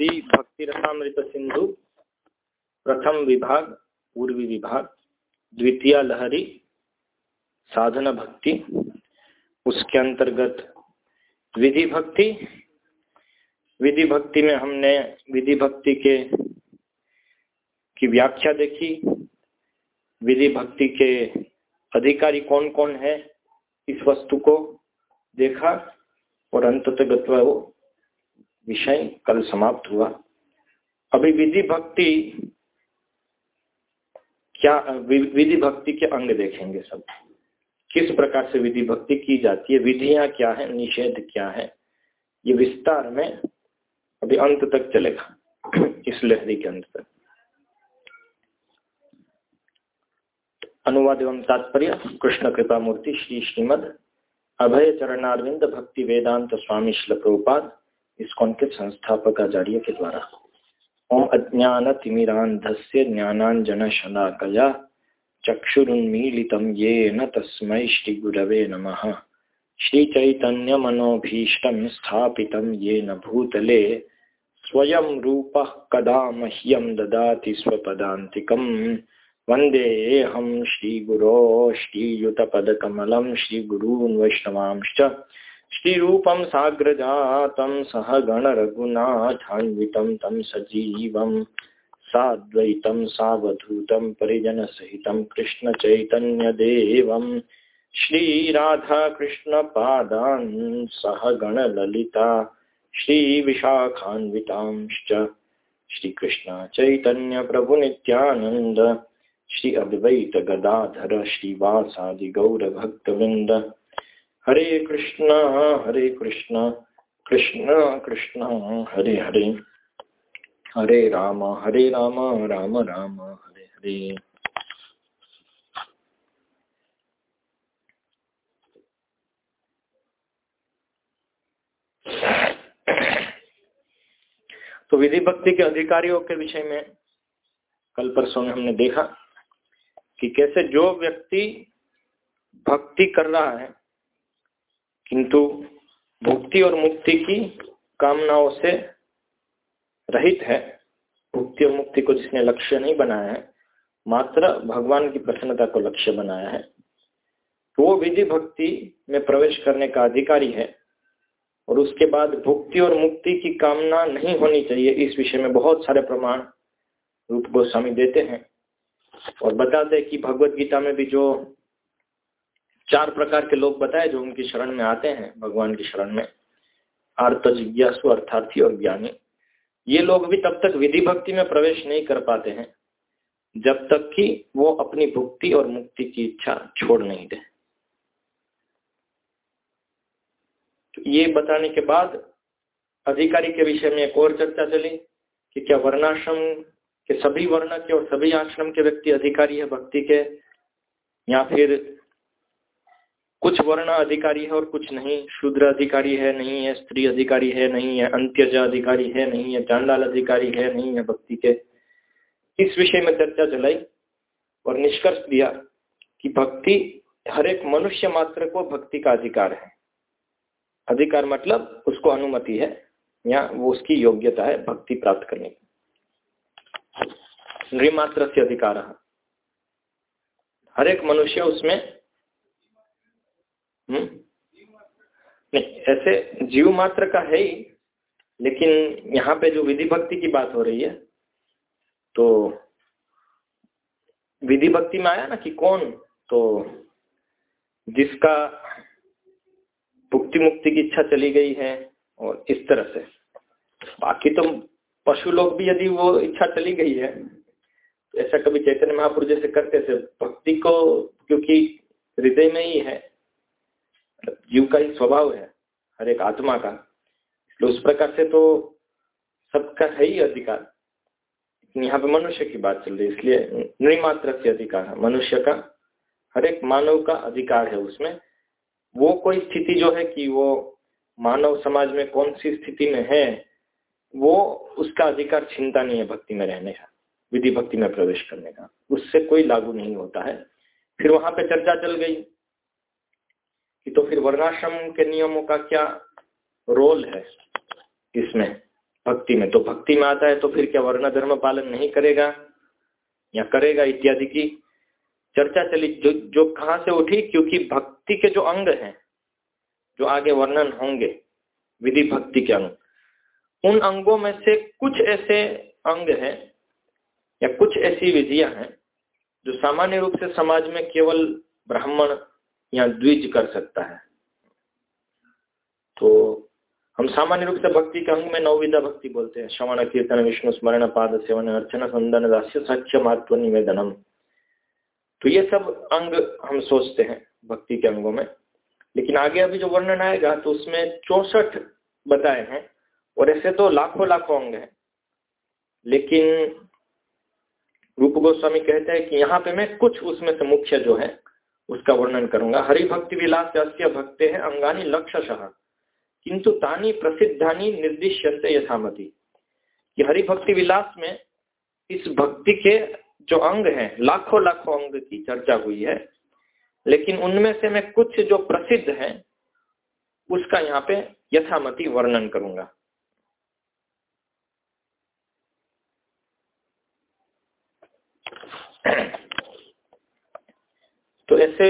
श्री भक्ति रसामृत सिंधु प्रथम विभाग, पूर्वी विभाग, द्वितीय लहरी साधना भक्ति उसके अंतर्गत विधि भक्ति विधि भक्ति में हमने विधि भक्ति के, की व्याख्या देखी। विधि भक्ति के अधिकारी कौन कौन है इस वस्तु को देखा और अंततगत वो विषय कल समाप्त हुआ। अभी विधि भक्ति क्या, विधि भक्ति के अंग देखेंगे सब। किस प्रकार से विधि भक्ति की जाती है, विधियाँ क्या है, निषेध क्या है, ये विस्तार में अभी अंत तक चलेगा, इस लहरी के अंत तक। अनुवाद एवं तात्पर्य, कृष्ण कृपा मूर्ति श्री श्रीमद अभय चरणारविंद भक्ति वेदांत स्वामी श्ल इसकोन के संस्थापक आचार्य के द्वारा। ओम अज्ञान तिमिरांधस्य ज्ञानांजन शलाकया चक्षुरुन्मीलितं येन तस्मै श्रीगुरवे नमः। श्रीचैतन्यमनोभीष्टं स्थापितं येन भूतले स्वयं रूपः कदा मह्यं ददाति स्वपदान्तिकम्। वन्देऽहं श्रीगुरो श्रीयुतपदकमलं श्रीगुरून् वैष्णवांश्च। श्रीरूपं साग्रजातं सह गणरघुनाथान्वितं तं सजीवं साद्वैतं सावधूतं परिजनसहितं कृष्णचैतन्यदेवं श्रीराधाकृष्णपादान् सह गणललिता श्रीविशाखान्वितांश्च श्रीकृष्ण चैतन्यप्रभुनित्यानन्द श्री अद्वैत गदाधर श्रीवासादि गौरभक्तवृंद हरे कृष्ण हरे कृष्ण कृष्ण कृष्ण, हरे हरे। हरे राम हरे राम राम राम, हरे हरे। तो विधि भक्ति के अधिकारियों के विषय में कल परसों में हमने देखा कि कैसे जो व्यक्ति भक्ति कर रहा है किंतु भुक्ति और मुक्ति की कामनाओं से रहित है। भुक्ति और मुक्ति को जिसने लक्ष्य नहीं बनाया है, मात्र भगवान की प्रसन्नता को लक्ष्य बनाया है। तो वो विधि भक्ति में प्रवेश करने का अधिकारी है और उसके बाद भुक्ति और मुक्ति की कामना नहीं होनी चाहिए। इस विषय में बहुत सारे प्रमाण रूप गोस्वामी देते हैं और बताते हैं कि भगवत गीता में भी जो चार प्रकार के लोग बताए जो उनकी शरण में आते हैं, भगवान की शरण में। आर्त, जिज्ञासु, अर्थार्थी और ज्ञानी। ये लोग भी तब तक विधि भक्ति में प्रवेश नहीं कर पाते हैं, जब तक कि वो अपनी भुक्ति और मुक्ति की इच्छा छोड़ नहीं दे। तो ये बताने के बाद अधिकारी के विषय में एक और चर्चा चली कि क्या वर्णाश्रम के सभी वर्ण के और सभी आश्रम के व्यक्ति अधिकारी है भक्ति के, या फिर कुछ वर्ण अधिकारी है और कुछ नहीं। शूद्र अधिकारी है, नहीं है। स्त्री अधिकारी है, नहीं है। अंत्यज अधिकारी है, नहीं है। चांडाल अधिकारी है, नहीं है। भक्ति के। इस विषय में चर्चा चलाई और निष्कर्ष दिया कि भक्ति हर एक मनुष्य मात्र को भक्ति का अधिकार है। अधिकार मतलब उसको अनुमति है या वो उसकी योग्यता है भक्ति प्राप्त करने की। नृमात्र से अधिकार हर एक मनुष्य उसमें? नहीं, ऐसे जीव मात्र का है ही, लेकिन यहाँ पे जो विधि भक्ति की बात हो रही है तो विधि भक्ति में आया ना कि कौन? तो जिसका भुक्ति मुक्ति की इच्छा चली गई है और इस तरह से। बाकी तो पशु लोग भी यदि वो इच्छा चली गई है तो ऐसा कभी चैतन्य महापुरुष जैसे करते थे, भक्ति को क्योंकि हृदय में ही है जीव का ही स्वभाव है, हर एक आत्मा का। तो उस प्रकार से तो सबका है ही अधिकार। यहाँ पे मनुष्य की बात चल रही है, इसलिए निर्मात्र से अधिकार है। मनुष्य का, हर एक मानव का अधिकार है उसमें। वो कोई स्थिति जो है कि वो मानव समाज में कौन सी स्थिति में है, वो उसका अधिकार चिंता नहीं है भक्ति में रहने का, विधि भक्ति में प्रवेश करने का। उससे कोई लागू नहीं होता है। फिर वहाँ पे चर्चा चल गई। कि तो फिर वर्णाश्रम के नियमों का क्या रोल है इसमें? भक्ति में। तो भक्ति में आता है तो फिर क्या वर्ण धर्म पालन नहीं करेगा? या करेगा इत्यादि की चर्चा चली। जो जो कहाँ से उठी? क्योंकि भक्ति के जो अंग हैं, जो आगे वर्णन होंगे, विधि भक्ति के अंग, उन अंगों में से कुछ ऐसे अंग हैं या कुछ ऐसी विधियाँ हैं जो सामान्य रूप से समाज में केवल ब्राह्मण या द्विज कर सकता है। तो हम सामान्य रूप से भक्ति के अंग में नवविधा भक्ति बोलते हैं। श्रवण, कीर्तन, विष्णु, स्मरण, पाद, सेवन, अर्चना, संदन, दास्य सच्य महत्व, निवेदनम। तो ये सब अंग हम सोचते हैं भक्ति के अंगों में। लेकिन आगे अभी जो वर्णन आएगा तो उसमें चौसठ बताए हैं, और ऐसे तो लाखों लाखों अंग हैं। लेकिन रूप गोस्वामी कहते हैं कि यहाँ पे मैं कुछ उसमें से मुख्य जो है उसका वर्णन करूँगा। हरि भक्ति विलास अस्य भक्ते हैं अंगानी लक्ष्य किंतु तानी प्रसिद्धानी निर्दिश्यंते यथामति। कि हरि भक्ति विलास में इस भक्ति के जो अंग हैं, लाखों लाखों अंग की चर्चा हुई है। लेकिन उनमें से मैं कुछ जो प्रसिद्ध हैं, उसका यहाँ पे यथामति वर्णन करूँगा। तो ऐसे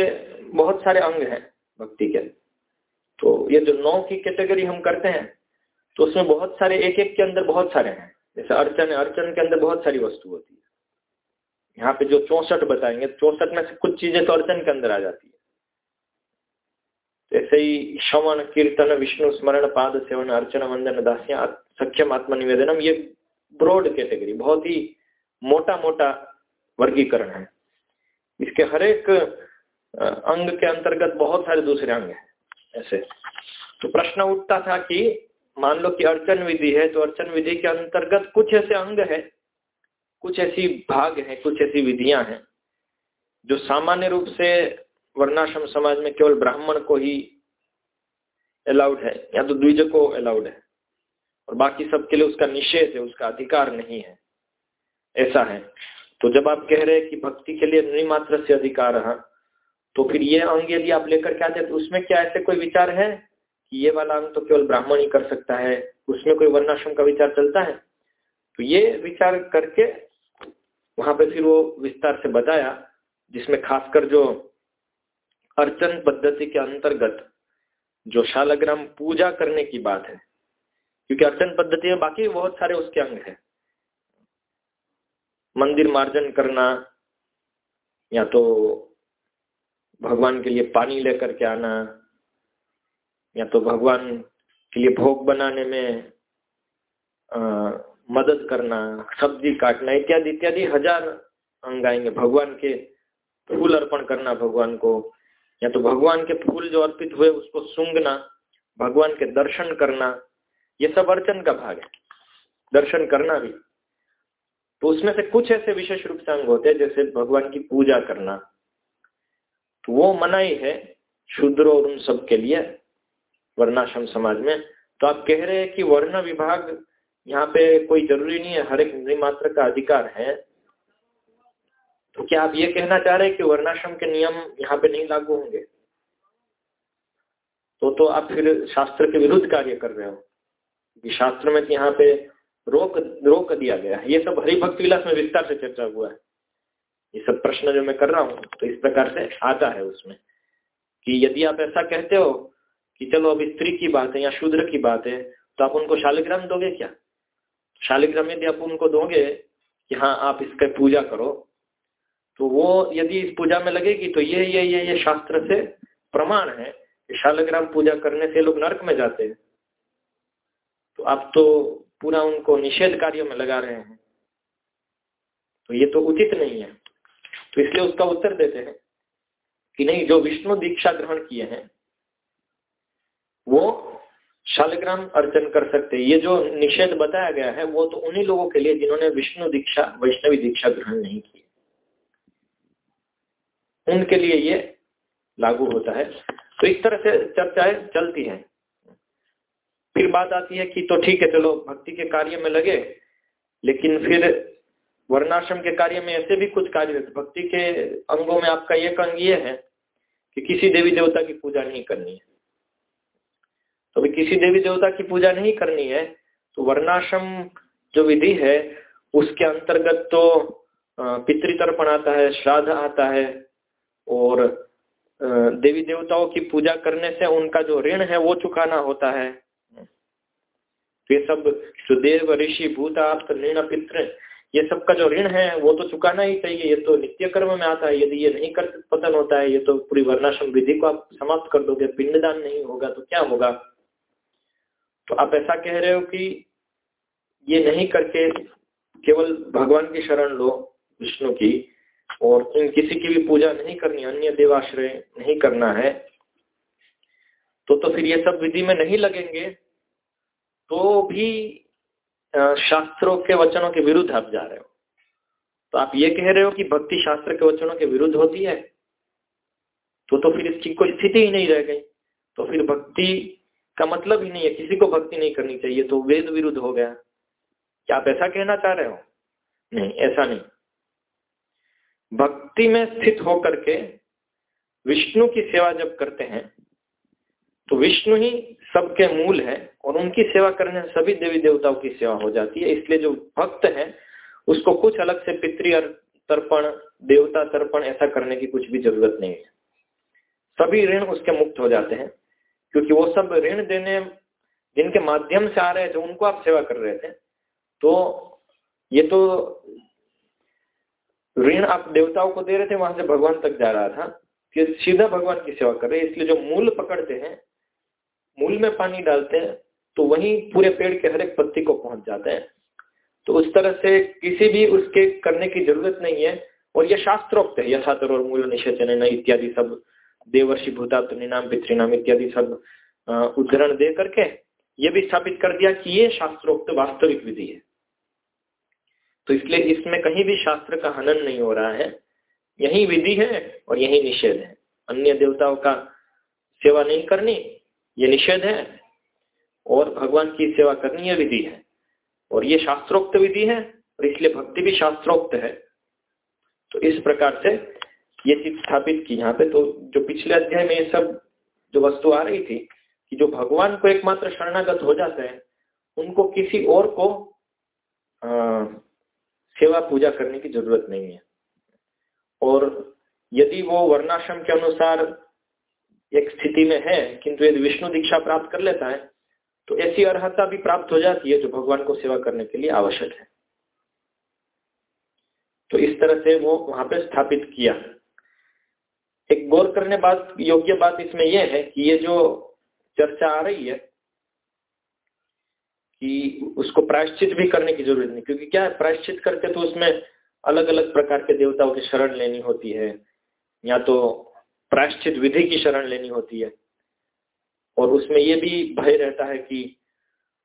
बहुत सारे अंग हैं भक्ति के। तो ये जो नौ की कैटेगरी हम करते हैं तो उसमें बहुत सारे एक एक के अंदर बहुत सारे हैं। जैसे अर्चन है अर्चन के अंदर बहुत सारी वस्तु होती है। यहाँ पे जो चौसठ बताएँगे, चौसठ में से कुछ चीज़ें तो अर्चन के अंदर आ जाती है। ऐसे ही श्रवण, कीर्तन, विष्णु, स्मरण, पाद सेवन, अर्चन, वंदन दासिया सक्षम आत्म निवेदनम ये ब्रॉड कैटेगरी बहुत ही मोटा मोटा वर्गीकरण है। इसके हर एक अंग के अंतर्गत बहुत सारे दूसरे अंग हैं, ऐसे। तो प्रश्न उठता था कि मान लो कि अर्चन विधि है तो अर्चन विधि के अंतर्गत कुछ ऐसे अंग है, कुछ ऐसी भाग है, कुछ ऐसी विधियाँ हैं, जो सामान्य रूप से वर्णाश्रम समाज में केवल ब्राह्मण को ही अलाउड है, या तो द्विज को अलाउड है, और बाकी सबके लिए उसका निषेध है, उसका अधिकार नहीं है, ऐसा है। तो जब आप कह रहे हैं कि भक्ति के लिए निमात्र से अधिकार, है तो फिर ये अंग यदि आप लेकर के आते तो उसमें क्या ऐसे कोई विचार है कि ये वाला अंग तो केवल ब्राह्मण ही कर सकता है? उसमें कोई वर्णाश्रम का विचार चलता है? तो ये विचार करके वहाँ पे फिर वो विस्तार से बताया, जिसमें खासकर जो अर्चन पद्धति के अंतर्गत जो शालग्राम पूजा करने की बात है, क्योंकि अर्चन पद्धति में बाकी बहुत सारे उसके अंग है। मंदिर मार्जन करना, या तो भगवान के लिए पानी लेकर के आना या तो भगवान के लिए भोग बनाने में आ, मदद करना सब्ज़ी काटना इत्यादि इत्यादि हज़ार अंग आएँगे। भगवान के फूल अर्पण करना भगवान को। या तो भगवान के फूल जो अर्पित हुए उसको सूंघना भगवान के दर्शन करना ये सब अर्चन का भाग है। दर्शन करना भी। तो उसमें से कुछ ऐसे विशेष रूप से अंग होते हैं जैसे भगवान की पूजा करना। तो वो मनाई है शूद्र और उन सब के लिए, वर्णाश्रम समाज में। तो आप कह रहे हैं कि वर्ण विभाग यहाँ पे कोई ज़रूरी नहीं है, हर एक मात्र का अधिकार है। तो क्या आप ये कहना चाह रहे हैं कि वर्णाश्रम के नियम यहाँ पे नहीं लागू होंगे? तो तो आप फिर शास्त्र के विरुद्ध कार्य कर रहे हो, कि शास्त्र में यहाँ पे रोक रोक दिया गया है। ये सब हरिभक्त विलास में विस्तार से चर्चा हुआ है। ये सब प्रश्न जो मैं कर रहा हूँ तो इस प्रकार से आता है उसमें कि यदि आप ऐसा कहते हो कि चलो अब स्त्री की बात है या शूद्र की बात है तो आप उनको शालिग्राम दोगे क्या? शालिग्राम यदि आप उनको दोगे कि हाँ आप इसका पूजा करो तो वो यदि इस पूजा में लगेगी तो ये ये ये ये शास्त्र से प्रमाण है कि शालिग्राम पूजा करने से लोग नरक में जाते हैं। तो आप तो पूरा उनको निषेध कार्यों में लगा रहे हैं। तो ये तो उचित नहीं है। तो इसलिए उसका उत्तर देते हैं कि नहीं, जो विष्णु दीक्षा ग्रहण किए हैं, वो शालग्राम अर्चन कर सकते ये जो निषेध बताया गया है, वो तो उन्हीं लोगों के लिए जिन्होंने विष्णु दीक्षा, वैष्णवी दीक्षा ग्रहण नहीं की उनके लिए ये लागू होता है। तो इस तरह से चर्चाएँ चलती हैं। फिर बात आती है कि तो ठीक है, चलो, भक्ति के कार्य में लगे, लेकिन फिर वर्णाश्रम के कार्य में ऐसे भी कुछ कार्य भक्ति के अंगों में आपका एक अंग ये है कि किसी देवी देवता की पूजा नहीं करनी है। तो भी किसी देवी देवता की पूजा नहीं करनी है तो वर्णाश्रम जो विधि है, उसके अंतर्गत तो पितृतर्पण आता है, श्राद्ध आता है, और देवी देवताओं की पूजा करने से उनका जो ऋण है, वो चुकाना होता है। तो ये सब, सुदेव ऋषि भूत ऋण पितृ ये सब का जो ऋण है, वो तो चुकाना ही चाहिए। ये तो नित्य कर्म में आता है। यदि ये नहीं कर, पतन होता है, ये तो पूरी वर्णाश्रम विधि को आप समाप्त कर दोगे, पिंडदान नहीं होगा तो क्या होगा? तो आप ऐसा कह रहे हो कि ये नहीं करके केवल भगवान की शरण लो, विष्णु की, और इन किसी की भी पूजा नहीं करनी, अन्य देवाश्रय नहीं करना है तो तो फिर ये सब विधि में नहीं लगेंगे तो भी शास्त्रों के वचनों के विरुद्ध आप जा रहे हो। तो आप ये कह रहे हो कि भक्ति शास्त्र के वचनों के विरुद्ध होती है? तो तो फिर इसकी कोई स्थिति ही नहीं रह गई। तो फिर भक्ति का मतलब ही नहीं है, किसी को भक्ति नहीं करनी चाहिए तो वेद विरुद्ध हो गया। क्या आप ऐसा कहना चाह रहे हो? नहीं, ऐसा नहीं। भक्ति में स्थित होकर के विष्णु की सेवा जब करते हैं तो विष्णु ही सबके मूल है और उनकी सेवा करने से सभी देवी देवताओं की सेवा हो जाती है। इसलिए जो भक्त है, उसको कुछ अलग से पितृ तर्पण, देवता तर्पण ऐसा करने की कुछ भी ज़रूरत नहीं है। सभी ऋण उसके मुक्त हो जाते हैं, क्योंकि वो सब ऋण देने, जिनके माध्यम से आ रहे हैं, जो उनको आप सेवा कर रहे थे तो ये तो ऋण आप देवताओं को दे रहे थे, वहाँ से भगवान तक जा रहा था, कि सीधा भगवान की सेवा कर रहे इसलिए जो मूल पकड़ते हैं मूल में पानी डालते हैं तो वही पूरे पेड़ के हर एक पत्ती को पहुँच जाते हैं। तो उस तरह से किसी भी उसके करने की ज़रूरत नहीं है, और यह शास्त्रोक्त है, यथातर और मूल निषेचन इत्यादि सब, देवर्षि भूतात्व निनाम पितृनाम इत्यादि सब उदाहरण दे करके ये भी स्थापित कर दिया कि ये शास्त्रोक्त वास्तविक विधि है। तो इसलिए इसमें कहीं भी शास्त्र का हनन नहीं हो रहा है। यही विधि है और यही निषेध है। अन्य देवताओं का सेवा नहीं करनी ये निषेध है और भगवान की सेवा करनी यह विधि है। और ये शास्त्रोक्त विधि है और इसलिए भक्ति भी शास्त्रोक्त है। तो इस प्रकार से ये चीज़ स्थापित की। यहाँ पे तो जो पिछले अध्याय में ये सब जो वस्तु आ रही थी कि जो भगवान को एकमात्र शरणागत हो जाते हैं उनको किसी और को आ, सेवा पूजा करने की ज़रूरत नहीं है। और यदि वो वर्णाश्रम के अनुसार एक स्थिति में है, किंतु यदि विष्णु दीक्षा प्राप्त कर लेता है तो ऐसी अर्हता भी प्राप्त हो जाती है जो भगवान को सेवा करने के लिए आवश्यक है। तो इस तरह से वो वहाँ पे स्थापित किया। एक गौर करने बात, योग्य बात इसमें यह है कि ये जो चर्चा आ रही है, कि उसको प्रायश्चित भी करने की ज़रूरत नहीं, क्योंकि क्या है, प्रायश्चित करते तो उसमें अलग अलग प्रकार के देवताओं की शरण लेनी होती है, या तो प्रायश्चित विधि की शरण लेनी होती है। और उसमें ये भी भय रहता है कि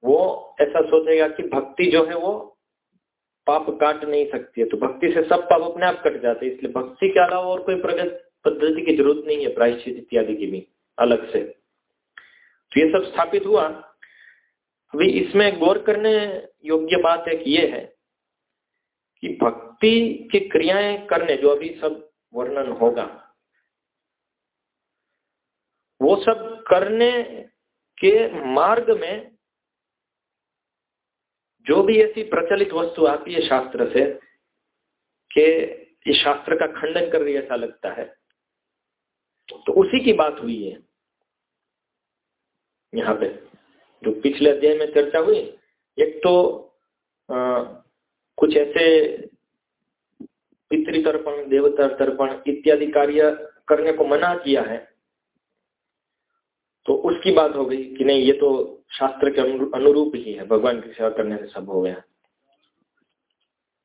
वो ऐसा सोचेगा कि भक्ति जो है वो पाप काट नहीं सकती है। तो भक्ति से सब पाप अपने आप कट जाते हैं, इसलिए भक्ति के अलावा और कोई प्रगत पद्धति की ज़रूरत नहीं है प्रायश्चित इत्यादि की भी, अलग से। तो ये सब स्थापित हुआ। अभी इसमें गौर करने योग्य बात एक ये है कि भक्ति की क्रियाएँ करने, जो अभी सब वर्णन होगा वो सब करने के मार्ग में जो भी ऐसी प्रचलित वस्तु आती है शास्त्र से कि इस शास्त्र का खंडन कर रही ऐसा लगता है तो उसी की बात हुई है। यहाँ पे जो पिछले अध्याय में चर्चा हुई एक तो आ, कुछ ऐसे पितृतर्पण देवता तर्पण इत्यादि कार्य करने को मना किया है उसकी बात हो गई कि नहीं, ये तो शास्त्र के अनुरूप ही है, भगवान की सेवा करने से सब हो गया।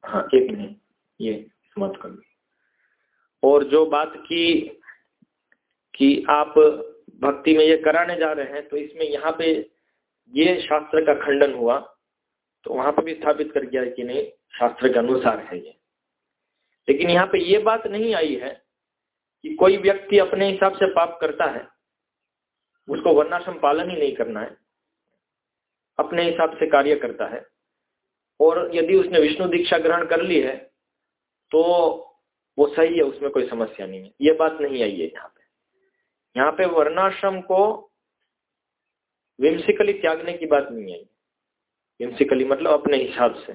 हाँ एक मिनट, ये मत कर। और जो बात की, कि आप भक्ति में ये कराने जा रहे हैं तो इसमें यहाँ पे ये शास्त्र का खंडन हुआ तो वहाँ पर भी स्थापित कर दिया कि नहीं, शास्त्र के अनुसार है ये। लेकिन यहाँ पे ये बात नहीं आई है कि कोई व्यक्ति अपने हिसाब से पाप करता है। उसको वर्णाश्रम पालन ही नहीं करना है। अपने हिसाब से कार्य करता है। और यदि उसने विष्णु दीक्षा ग्रहण कर ली है तो वो सही है, उसमें कोई समस्या नहीं है। ये बात नहीं आई है यहाँ पे। यहाँ पे वर्णाश्रम को विमसिकली त्यागने की बात नहीं आई। इंसिकली मतलब अपने हिसाब से।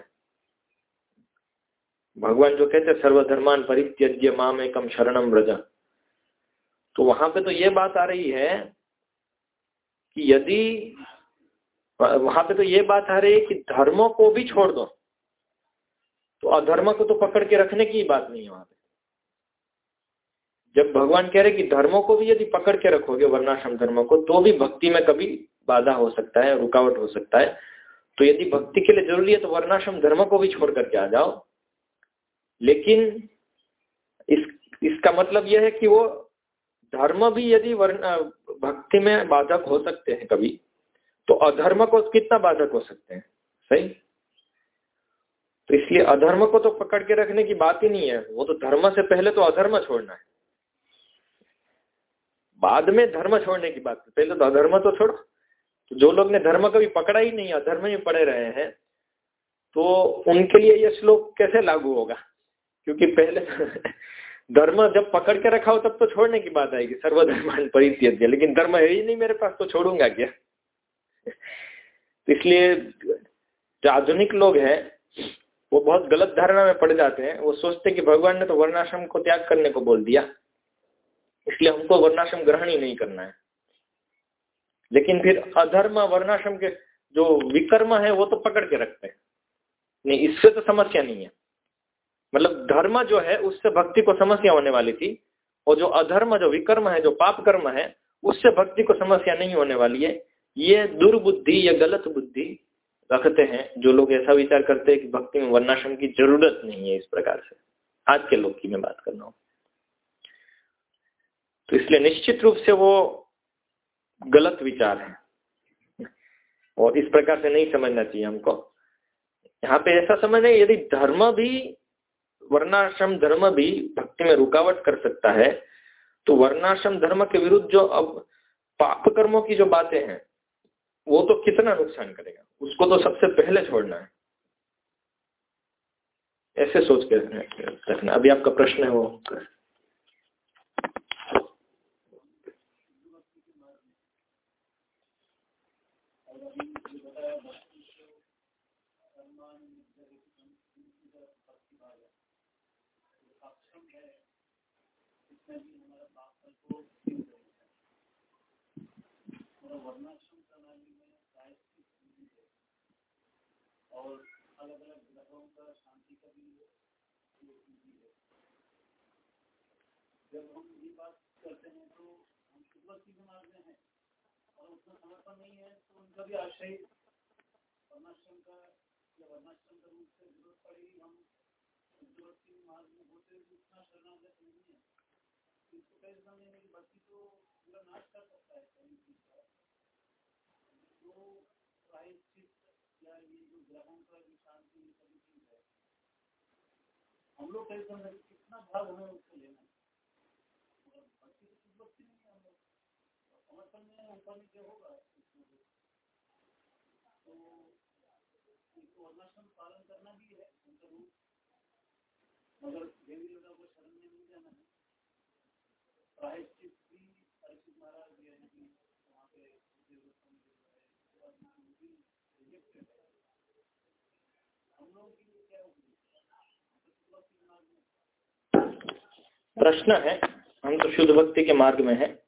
भगवान जो कहते हैं, सर्वधर्मान परित्यज्य माम एकम शरणम व्रजा। तो वहाँ पे तो ये बात आ रही है कि यदि, वहाँ पे तो ये बात आ रही है कि धर्मों को भी छोड़ दो। तो अधर्म को तो पकड़ के रखने की बात नहीं है वहाँ पे। जब भगवान कह रहे कि धर्मों को भी यदि पकड़ के रखोगे, वर्णाश्रम धर्मों को तो भी भक्ति में कभी बाधा हो सकता है, रुकावट हो सकता है। तो यदि भक्ति के लिए ज़रूरी है तो वर्णाश्रम धर्म को भी छोड़ करके आ जाओ। लेकिन इस, इसका मतलब यह है कि वो धर्म भी यदि वर्ण, भक्ति में बाधक हो सकते हैं कभी तो अधर्म को कितना बाधक हो सकते हैं? सही? तो इसलिए अधर्म को तो पकड़ के रखने की बात ही नहीं है। वो तो धर्म से पहले तो अधर्म छोड़ना है। बाद में धर्म छोड़ने की बात, पहले तो अधर्म तो छोड़ो। तो जो लोग ने धर्म कभी पकड़ा ही नहीं, अधर्म ही पड़े रहे हैं तो उनके लिए यह श्लोक कैसे लागू होगा? क्योंकि पहले धर्म जब पकड़ के रखा हो तब तो छोड़ने की बात आएगी सर्वधर्म परित्यज लेकिन धर्म है ही नहीं मेरे पास तो छोड़ूँगा क्या? तो इसलिए जो आधुनिक लोग हैं, वो बहुत गलत धारणा में पड़ जाते हैं। वो सोचते कि भगवान ने तो वर्णाश्रम को त्याग करने को बोल दिया। इसलिए हमको वर्णाश्रम ग्रहण ही नहीं करना है। लेकिन फिर अधर्म, वर्णाश्रम के जो विकर्म है, वो तो पकड़ के रखते हैं। नहीं, इससे तो समस्या नहीं है। मतलब धर्म जो है, उससे भक्ति को समस्या होने वाली थी, और जो अधर्म, जो विकर्म है, जो पाप कर्म है, उससे भक्ति को समस्या नहीं होने वाली है। ये दुर्बुद्धि, या गलत बुद्धि रखते हैं, जो लोग ऐसा विचार करते हैं कि भक्ति में वर्णाश्रम की ज़रूरत नहीं है इस प्रकार से। आज के लोग की मैं बात कर रहा हूँ। तो इसलिए निश्चित रूप से वो गलत विचार है। और इस प्रकार से नहीं समझना चाहिए हमको। यहाँ पे ऐसा समझना है, यदि धर्म भी वर्णाश्रम धर्म भी भक्ति में रुकावट कर सकता है। तो वर्णाश्रम धर्म के विरुद्ध जो अब पाप कर्मों की जो बातें हैं, वो तो कितना नुकसान करेगा? उसको तो सबसे पहले छोड़ना है। ऐसे सोच के रखना अभी आपका प्रश्न है वो वर्णाश्रम प्रणाली में प्रायश्चित भी है और अलग अलग ग्रहों का शांति का भी जब हम ये बात करते हैं तो हम शुभवती के मार्ग में हैं और उसका समर्पण नहीं है तो उनका भी आश्रय वर्णाश्रम का या वर्णाश्रम का रूप से ज़रूरत पड़ेगी हम ज़रूरत शुभवती मार्ग में होते उतना शरणागत नहीं है हम लोग कैसे समझ कितना भाग हमें उसको लेना समर्पण में ऊपर नीचे होगा तो वर्णाश्रम पालन करना भी है मगर देवी देवता को शरण में नहीं जाना है प्रायश्चित भी परीक्षित महाराज भी है कि वहाँ पे प्रश्न है, हम तो शुद्ध भक्ति के मार्ग में है।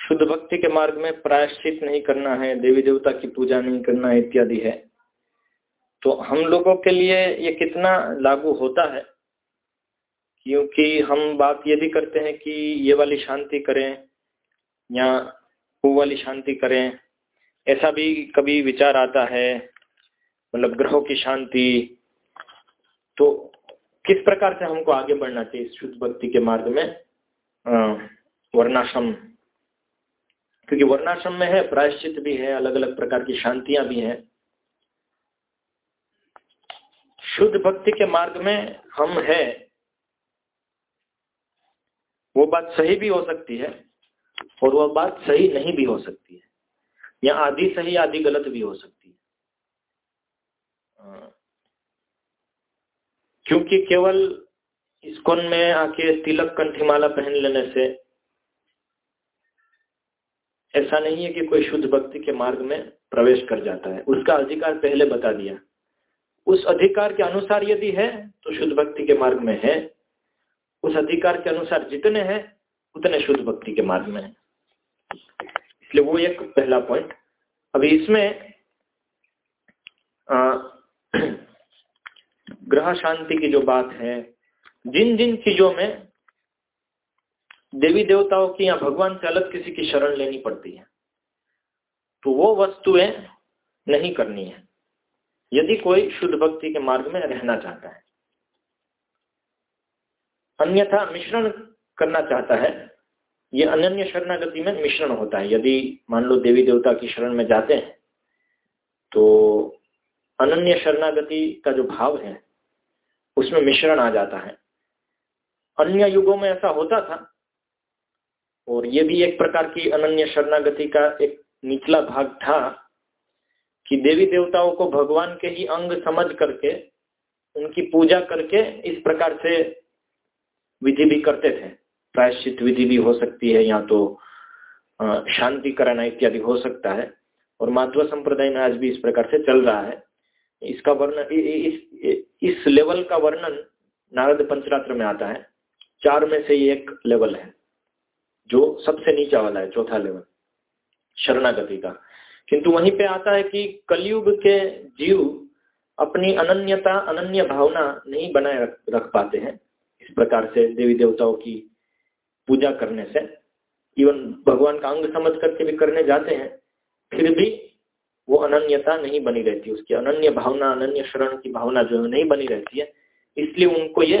शुद्ध भक्ति के मार्ग में प्रायश्चित नहीं करना है, देवी देवता की पूजा नहीं करना, इत्यादि है। तो हम लोगों के लिए ये कितना लागू होता है क्योंकि हम बात ये भी करते हैं कि ये वाली शांति करें या वो वाली शांति करें। ऐसा भी कभी विचार आता है मतलब ग्रहों की शांति। तो किस प्रकार से हमको आगे बढ़ना चाहिए शुद्ध भक्ति के मार्ग में? वर्णाश्रम। क्योंकि वर्णाश्रम में है, प्रायश्चित भी है अलग अलग प्रकार की शांतियाँ भी हैं। शुद्ध भक्ति के मार्ग में हम है। वो बात सही भी हो सकती है और वह बात सही नहीं भी हो सकती है। या आधी सही, आधी गलत भी हो सकती है। क्योंकि केवल इस्कॉन में आके तिलक कंठीमाला पहन लेने से ऐसा नहीं है कि कोई शुद्ध भक्ति के मार्ग में प्रवेश कर जाता है। उसका अधिकार पहले बता दिया। उस अधिकार के अनुसार यदि है तो शुद्ध भक्ति के मार्ग में है। उस अधिकार के अनुसार जितने हैं, उतने शुद्ध भक्ति के मार्ग में है। इसलिए वो एक पहला पॉइंट अभी इसमें ग्रह शांति की जो बात है, जिन जिन चीज़ों में देवी देवताओं की या भगवान से अलग किसी की शरण लेनी पड़ती है तो वो वस्तुएँ नहीं करनी है। यदि कोई शुद्ध भक्ति के मार्ग में रहना चाहता है अन्यथा मिश्रण करना चाहता है, ये अनन्य शरणागति में मिश्रण होता है। यदि मान लो देवी देवता की शरण में जाते हैं तो अनन्य शरणागति का जो भाव है, उसमें मिश्रण आ जाता है। अन्य युगों में ऐसा होता था, और ये भी एक प्रकार की अनन्य शरणागति का एक निचला भाग था कि देवी देवताओं को भगवान के ही अंग समझ करके, उनकी पूजा करके इस प्रकार से विधि भी करते थे। प्रायश्चित विधि भी हो सकती है या तो शांति कराना इत्यादि हो सकता है। और माधव संप्रदाय में आज भी इस प्रकार से चल रहा है। इसका वर्णन इस इस लेवल का वर्णन नारद पंचरात्र में आता है। चार में से एक लेवल है जो सबसे नीचा वाला है चौथा लेवल शरणागति का। किंतु वहीं पे आता है कि कलयुग के जीव अपनी अनन्यता अनन्य भावना नहीं बनाए रख, रख पाते हैं। इस प्रकार से देवी देवताओं की पूजा करने से इवन भगवान का अंग समझ करके भी करने जाते हैं, फिर भी वो अनन्यता नहीं बनी रहती, उसकी अनन्य भावना, अनन्य शरण की भावना जो है नहीं बनी रहती है। इसलिए उनको ये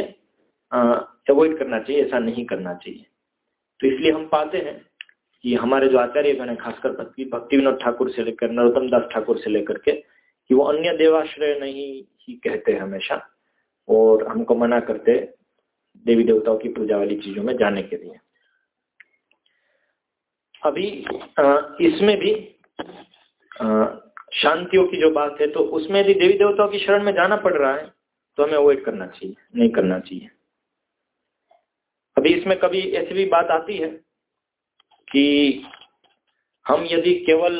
अवॉइड करना चाहिए, ऐसा नहीं करना चाहिए। तो इसलिए हम पाते हैं कि हमारे जो आचार्य गण है, खासकर भक्ति विनोद ठाकुर से लेकर, नरोत्तम दास ठाकुर से लेकर के, कि वो अन्य देवाश्रय नहीं ही कहते हमेशा, और हमको मना करते देवी देवताओं की पूजा वाली चीज़ों में जाने के लिए। अभी इसमें भी शांतियों की जो बात है तो उसमें यदि देवी देवताओं की शरण में जाना पड़ रहा है तो हमें अवॉइड करना चाहिए, नहीं करना चाहिए। अभी इसमें कभी ऐसी भी बात आती है कि हम यदि केवल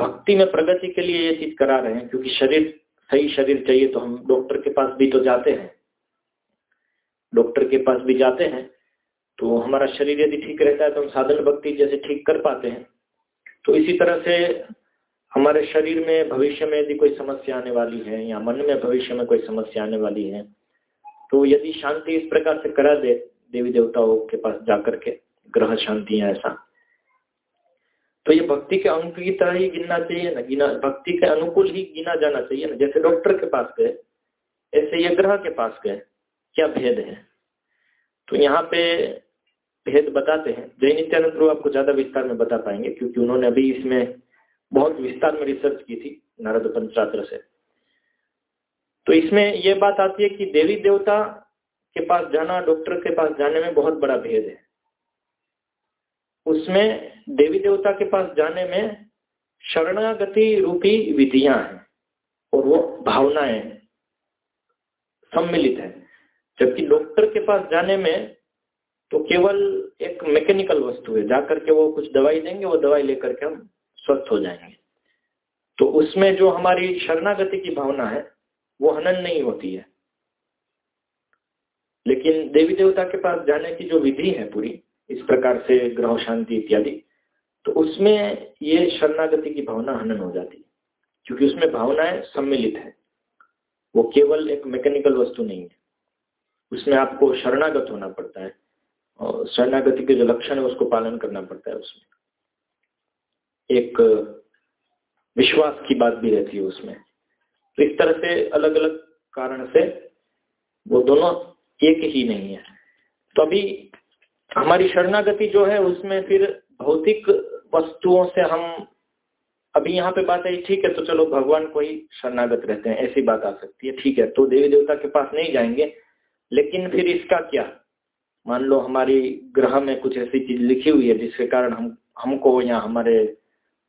भक्ति में प्रगति के लिए ये चीज़ करा रहे हैं, क्योंकि शरीर, सही शरीर चाहिए तो हम डॉक्टर के पास भी तो जाते हैं। डॉक्टर के पास भी जाते हैं तो हमारा शरीर यदि ठीक रहता है तो हम साधन भक्ति जैसे ठीक कर पाते हैं। तो इसी तरह से हमारे शरीर में, भविष्य में यदि कोई समस्या आने वाली है या मन में, भविष्य में कोई समस्या आने वाली है तो यदि शांति इस प्रकार से करा दे, देवी देवताओं के पास जाकर के, ग्रह शांति है ऐसा तो ये भक्ति के अंक की तरह ही गिनना चाहिए ना, गिना, भक्ति के अनुकूल ही गिना जाना चाहिए ना। जैसे डॉक्टर के पास गए, ऐसे ये ग्रह के पास गए क्या भेद है? तो यहाँ पे भेद बताते हैं। जय नित्यानंद प्रभु आपको ज़्यादा विस्तार में बता पाएँगे, क्योंकि उन्होंने अभी इसमें बहुत विस्तार में रिसर्च की थी, नारद पंचरात्र से। तो इसमें यह बात आती है कि देवी देवता के पास जाना डॉक्टर के पास जाने में बहुत बड़ा भेद है। उसमें देवी देवता के पास जाने में शरणागति रूपी विधियाँ हैं और वो भावनाएँ सम्मिलित है। जबकि डॉक्टर के पास जाने में तो केवल एक मैकेनिकल वस्तु है। जाकर के वो कुछ दवाई देंगे, वो दवाई लेकर के हम स्वस्थ हो जाएँगे। तो उसमें जो हमारी शरणागति की भावना है, वो हनन नहीं होती है। लेकिन देवी देवता के पास जाने की जो विधि है पूरी, इस प्रकार से ग्रह शांति इत्यादि तो उसमें ये शरणागति की भावना हनन हो जाती है। क्योंकि उसमें भावनाएँ सम्मिलित है। वो केवल एक मैकेनिकल वस्तु नहीं है। उसमें आपको शरणागत होना पड़ता है और शरणागति के जो लक्षण है, उसको पालन करना पड़ता है उसमें। एक, विश्वास की बात भी रहती है उसमें। तो इस तरह से अलग अलग कारण से वो दोनों एक ही नहीं है। तो अभी हमारी शरणागति जो है, उसमें फिर भौतिक वस्तुओं से हम, अभी यहाँ पे बात आई, ठीक है तो चलो भगवान को ही शरणागत रहते हैं, ऐसी बात आ सकती है, ठीक है तो देवी देवता के पास नहीं जाएँगे लेकिन फिर इसका क्या? मान लो हमारी ग्रह में कुछ ऐसी चीज़ लिखी हुई है, जिसके कारण हम, हमको या हमारे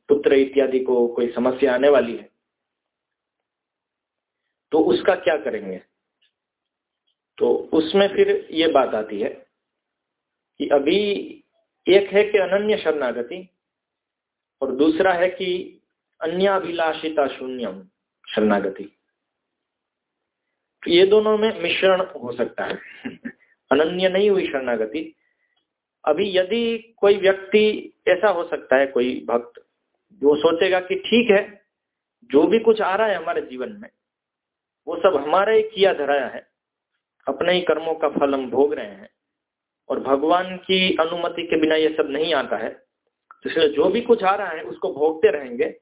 पुत्र इत्यादि को कोई समस्या आने वाली है। तो उसका क्या करेंगे? तो उसमें फिर ये बात आती है कि अभी एक है कि अनन्य शरणागति, और दूसरा है कि अन्याभिलाषिता शून्यम शरणागति। ये दोनों में मिश्रण हो सकता है। अनन्य नहीं हुई शरणागति। अभी यदि कोई व्यक्ति ऐसा हो सकता है, कोई भक्त, जो सोचेगा कि ठीक है, जो भी कुछ आ रहा है हमारे जीवन में, वो सब हमारा ही किया धराया है, अपने ही कर्मों का फल हम भोग रहे हैं, और भगवान की अनुमति के बिना ये सब नहीं आता है तो इसलिए जो भी कुछ आ रहा है, उसको भोगते रहेंगे,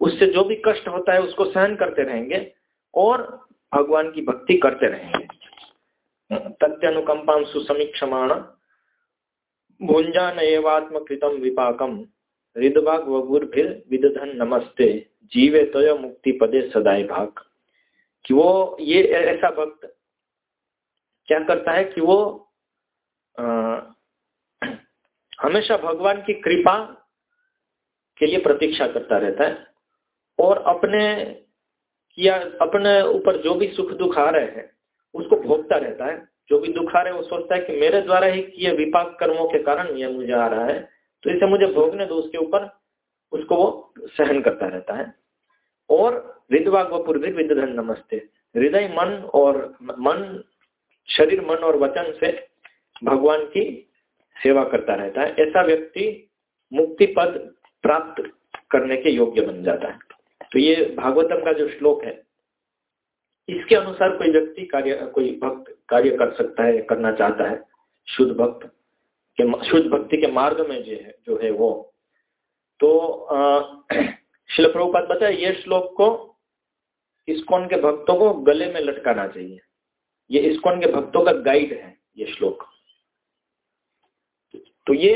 उससे जो भी कष्ट होता है, उसको सहन करते रहेंगे, और भगवान की भक्ति करते रहेंगे तथ्यनुकंपा सुसमीक्षमाण भुंजान एवात्मकृतम विपाकम हृदभाग वगुर्भिर विदधन नमस्ते जीवे तो मुक्ति पदे सदाई भाग। कि वो ये ऐसा भक्त क्या करता है कि वो आ, हमेशा भगवान की कृपा के लिए प्रतीक्षा करता रहता है और अपने किया अपने ऊपर जो भी सुख दुख आ रहे हैं, उसको भोगता रहता है। जो भी दुख आ रहे हैं, वो सोचता है कि मेरे द्वारा ही किए विपाक कर्मों के कारण ये मुझे आ रहा है तो इसे मुझे भोगने दो, उसके ऊपर उसको वो सहन करता रहता है। और विधवा गोपुर भी विधन नमस्ते। हृदय, मन और मन, शरीर, मन और वचन से भगवान की सेवा करता रहता है। ऐसा व्यक्ति मुक्ति पद प्राप्त करने के योग्य बन जाता है। तो ये भागवतम का जो श्लोक है, इसके अनुसार कोई व्यक्ति कार्य, कोई भक्त कार्य कर सकता है, करना चाहता है। शुद्ध भक्त के शुद्ध भक्ति के मार्ग में जो है जो है वो। तो शिल प्रभुपात बताए, ये श्लोक को इस्कॉन के भक्तों को गले में लटकाना चाहिए। ये इस्कॉन के भक्तों का गाइड है ये श्लोक। तो ये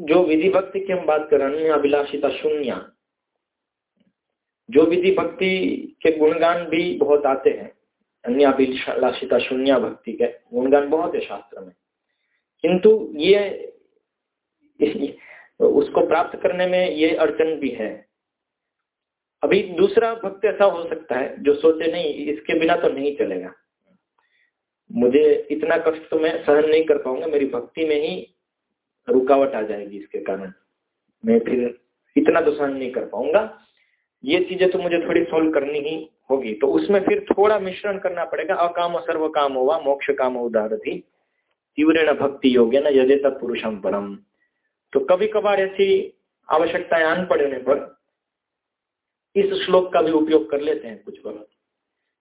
जो विधि भक्ति की हम बात कर रहे हैं, अभिलाषिता शून्य। जो विधि भक्ति के गुणगान भी बहुत आते हैं अन्य अभिलाषिता शून्य भक्ति के गुणगान बहुत है शास्त्र में। किंतु ये, उसको प्राप्त करने में ये अड़चन भी है। अभी दूसरा भक्त ऐसा हो सकता है जो सोचे, नहीं, इसके बिना तो नहीं चलेगा। मुझे इतना कष्ट तो मैं सहन नहीं कर पाऊँगा, मेरी भक्ति में ही रुकावट आ जाएगी इसके कारण। मैं फिर इतना तो सहन नहीं कर पाऊँगा। ये चीज़ें तो मुझे थोड़ी सोल्व करनी ही होगी। तो उसमें फिर थोड़ा मिश्रण करना पड़ेगा। अकाम सर्व काम हुआ मोक्ष काम उदार थी तीव्र भक्ति योग्य न यदे तब पुरुषम परम। तो कभी कभार ऐसी आवश्यकताएँ आन पड़ने पर। इस श्लोक का भी उपयोग कर लेते हैं कुछ वक्त।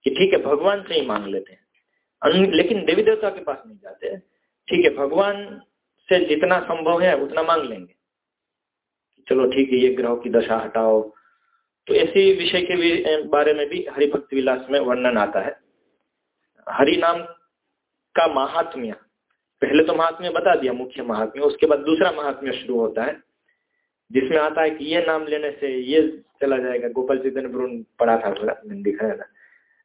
कि ठीक है, भगवान से ही मांग लेते हैं। लेकिन देवी देवता के पास नहीं जाते। ठीक है, भगवान से जितना संभव है उतना मांग लेंगे। चलो ठीक है, ये ग्रह की दशा हटाओ। तो ऐसी विषय के बारे में भी हरिभक्त विलास में वर्णन आता है। हरि नाम का महात्म्य, पहले तो महात्म्य बता दिया, मुख्य महात्म्य, उसके बाद दूसरा महात्म्य शुरू होता है, जिसमें आता है कि ये नाम लेने से ये चला जाएगा, गोपाल चिदन पढ़ा था दिखाया था।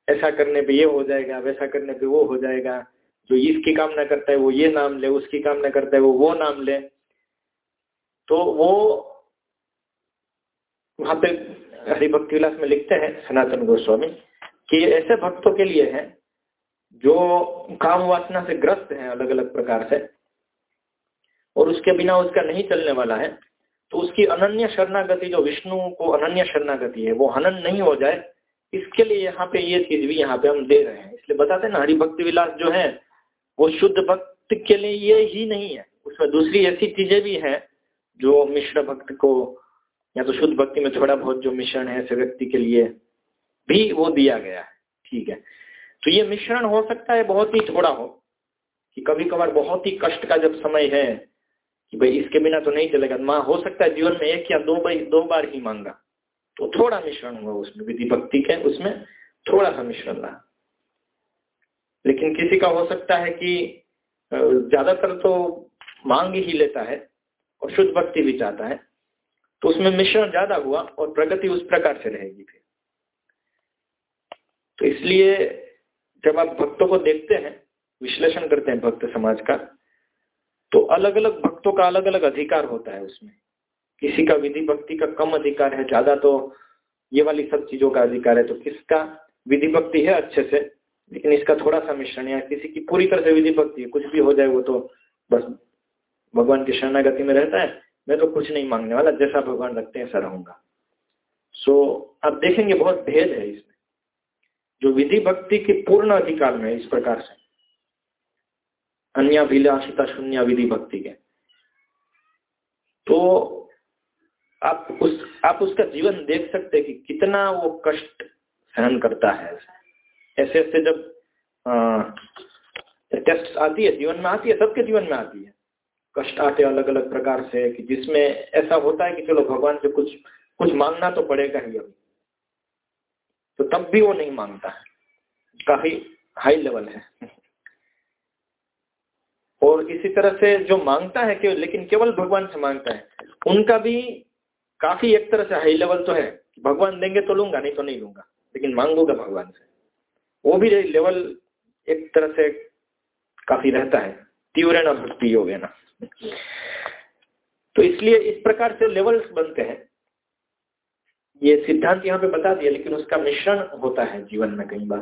ऐसा करने पे ये हो जाएगा, वैसा करने पे वो हो जाएगा, जो इसकी कामना करता है वो ये नाम ले, उसकी कामना करता है वो वो नाम ले। तो वो वहाँ पे हरिभक्ति विलास में लिखते हैं, सनातन गोस्वामी, कि ऐसे भक्तों के लिए है, जो काम वासना से ग्रस्त है अलग अलग प्रकार से, और उसके बिना उसका नहीं चलने वाला है तो उसकी अनन्य शरणागति, जो विष्णु को अनन्य शरणागति है, वो हनन नहीं हो जाए, इसके लिए यहाँ पे ये चीज़ भी यहाँ पे हम दे रहे हैं। इसलिए बताते ना हरिभक्ति विलास जो है, वो शुद्ध भक्त के लिए ये ही नहीं है। उसमें दूसरी ऐसी चीज़ें भी हैं, जो मिश्र भक्त को या तो शुद्ध भक्ति में थोड़ा बहुत जो मिश्रण है ऐसे व्यक्ति के लिए भी वो दिया गया है। ठीक है। तो ये मिश्रण हो सकता है बहुत ही थोड़ा हो, कि कभी कभार बहुत ही कष्ट का जब समय है, कि भाई इसके बिना तो नहीं चलेगा। माँ, हो सकता है जीवन में एक या दो बार दो बार ही मांगा तो थोड़ा मिश्रण हुआ उसमें, विधि भक्ति के उसमें थोड़ा सा मिश्रण रहा। लेकिन किसी का हो सकता है कि ज़्यादातर तो मांग ही लेता है और शुद्ध भक्ति भी चाहता है तो उसमें मिश्रण ज़्यादा हुआ और प्रगति उस प्रकार से रहेगी फिर। तो इसलिए जब आप भक्तों को देखते हैं, विश्लेषण करते हैं भक्त समाज का तो अलग अलग भक्तों का अलग अलग अधिकार होता है उसमें। किसी का विधि भक्ति का कम अधिकार है, ज़्यादा तो ये वाली सब चीज़ों का अधिकार है तो किसका विधि भक्ति है अच्छे से, लेकिन इसका थोड़ा सा मिश्रण या किसी की पूरी तरह से विधि भक्ति है, कुछ भी हो जाए वो तो बस भगवान की शरणागति में रहता है मैं तो कुछ नहीं मांगने वाला जैसा भगवान रखते हैं ऐसा रहूँगा। सो अब देखेंगे बहुत भेद है इसमें। जो विधि भक्ति के पूर्ण अधिकार में इस प्रकार से। अन्य विलासिता शून्य विधि भक्ति के। तो आप उस आप उसका जीवन देख सकते हैं कि कितना वो कष्ट सहन करता है। ऐसे ऐसे जब आ, टेस्ट आती है जीवन में आती है सबके जीवन में आती है। कष्ट आते अलग अलग प्रकार से कि जिसमें ऐसा होता है कि चलो भगवान से कुछ कुछ मांगना तो पड़ेगा ही अभी। तो तब भी वो नहीं माँगता है। काफ़ी हाई लेवल है। और इसी तरह से जो माँगता है केवल, लेकिन केवल भगवान से माँगता है, उनका भी काफ़ी एक तरह से हाई लेवल तो है। भगवान देंगे तो लूँगा, नहीं तो नहीं लूँगा। लेकिन मांगूँगा भगवान से। वो भी लेवल एक तरह से काफ़ी रहता है। तीव्र न भक्ति योग है ना तो इसलिए इस प्रकार से लेवल्स बनते हैं। ये सिद्धांत यहाँ पे बता दिया लेकिन उसका मिश्रण होता है जीवन में कई बार।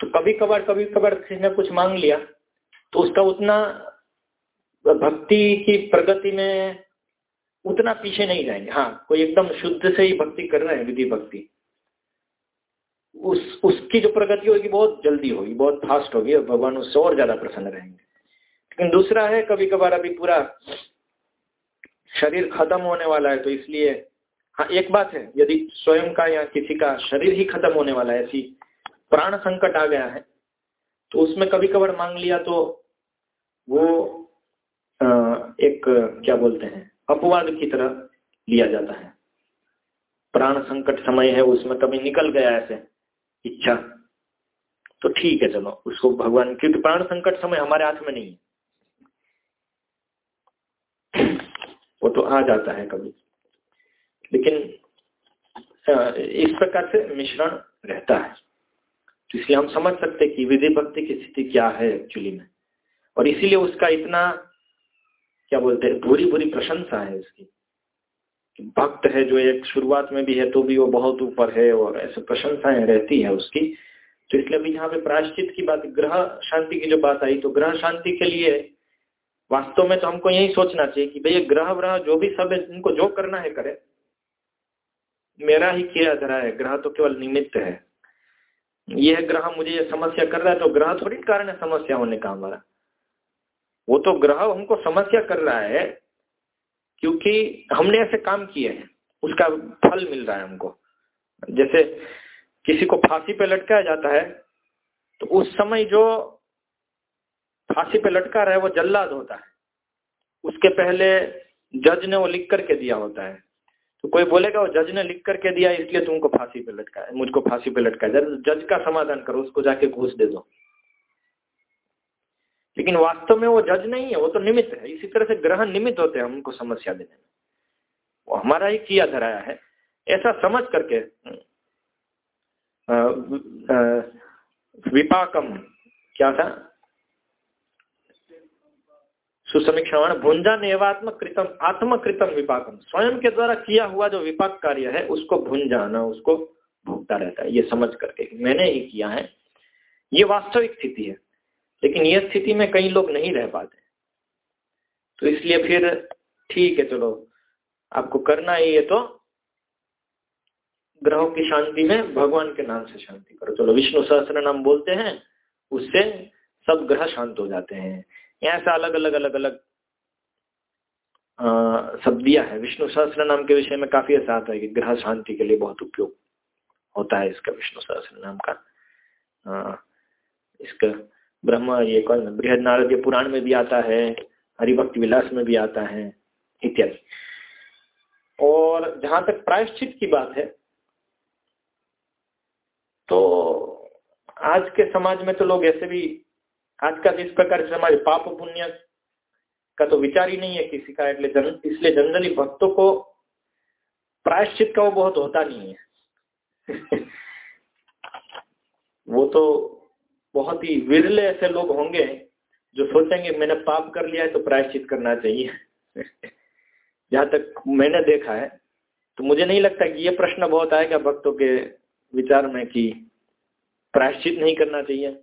तो कभी कभार कभी कभार किसी ने कुछ मांग लिया तो उसका उतना भक्ति की प्रगति में उतना पीछे नहीं जाएँगे। हाँ कोई एकदम शुद्ध से ही भक्ति कर रहे हैं, विधि भक्ति। उस, उसकी जो प्रगति होगी, बहुत जल्दी होगी, बहुत फास्ट होगी, और भगवान उससे और ज़्यादा प्रसन्न रहेंगे। लेकिन दूसरा है कभी कभार अभी पूरा शरीर खत्म होने वाला है तो इसलिए हाँ एक बात है, यदि स्वयं का या किसी का शरीर ही खत्म होने वाला है, ऐसी प्राण संकट आ गया है तो उसमें कभी कभार मांग लिया तो वो एक, क्या बोलते हैं, अपवाद की तरह लिया जाता है। प्राण संकट समय है, उसमें कभी निकल गया ऐसे इच्छा तो ठीक है, चलो, उसको भगवान, क्योंकि प्राण संकट समय हमारे हाथ में नहीं है। वो तो आ जाता है कभी। लेकिन इस प्रकार से मिश्रण रहता है। तो इसलिए हम समझ सकते हैं कि विधि भक्ति की स्थिति क्या है एक्चुअली में। और इसीलिए उसका इतना, क्या बोलते हैं बुरी बुरी प्रशंसा है उसकी। भक्त है जो एक शुरुआत में भी है तो भी वो बहुत ऊपर है और ऐसे प्रशंसाएँ रहती है उसकी। तो इसलिए अभी यहाँ पे प्रायश्चित की बात, ग्रह शांति की जो बात आई तो ग्रह शांति के लिए वास्तव में तो हमको यही सोचना चाहिए कि भैया ग्रह व्रह जो भी सब है, इनको जो करना है करे। मेरा ही किया धरा है, ग्रह तो केवल निमित्त है। यह ग्रह मुझे ये समस्या कर रहा है तो ग्रह थोड़ी कारण है समस्या होने का हमारा। वो तो ग्रह हमको समस्या कर रहा है, क्योंकि हमने ऐसे काम किए हैं, उसका फल मिल रहा है हमको। जैसे किसी को फांसी पे लटकाया जाता है तो उस समय जो फांसी पे लटका रहा है वो जल्लाद होता है। उसके पहले जज ने वो लिख करके दिया होता है। तो कोई बोलेगा वो जज ने लिख करके दिया इसलिए तुमको फांसी पे लटका है मुझको फांसी पे लटका जज, जज का समाधान करो उसको जाके घूस दे दो। लेकिन वास्तव में वो जज नहीं है वो तो निमित्त है। इसी तरह से ग्रह निमित्त होते हैं उनको समस्या देने में। वो हमारा ही किया धराया है। ऐसा समझ करके विपाकम क्या था? सुसमीक्षण भुंजन एवात्म कृतम, आत्मकृतम विपाकम। स्वयं के द्वारा किया हुआ जो विपाक कार्य है, उसको भुंजाना उसको भोगता रहता है। ये समझ करके मैंने ही किया है। ये वास्तविक स्थिति है। लेकिन ये स्थिति में कई लोग नहीं रह पाते। तो इसलिए फिर ठीक है, चलो, आपको करना ही है तो ग्रहों की शांति में भगवान के नाम से शांति करो। चलो, विष्णु सहस्त्र नाम बोलते हैं, उससे सब ग्रह शांत हो जाते हैं। यहाँ से अलग अलग अलग। अलग सब दिया है। विष्णु सहस्त्र नाम के विषय में काफ़ी ऐसा आता है कि ग्रह शांति के लिए बहुत उपयोग होता है इसका, विष्णु सहस्त्र नाम का। इसका ब्रह्म ये कौन बृहद नारद पुराण में भी आता है, हरिभक्त विलास में भी आता है, इत्यादि। और जहाँ तक प्रायश्चित की बात है तो आज के समाज में तो लोग ऐसे भी आज का इस प्रकार से हमारे पाप पुण्य का तो विचार ही नहीं है किसी का जन, इसलिए जनरली भक्तों को प्रायश्चित का वो बहुत होता नहीं है। वो तो बहुत ही विरले ऐसे लोग होंगे जो सोचेंगे मैंने पाप कर लिया है तो प्रायश्चित करना चाहिए। जहाँ तक मैंने देखा है तो मुझे नहीं लगता कि ये प्रश्न बहुत आएगा भक्तों के विचार में कि प्रायश्चित नहीं करना चाहिए।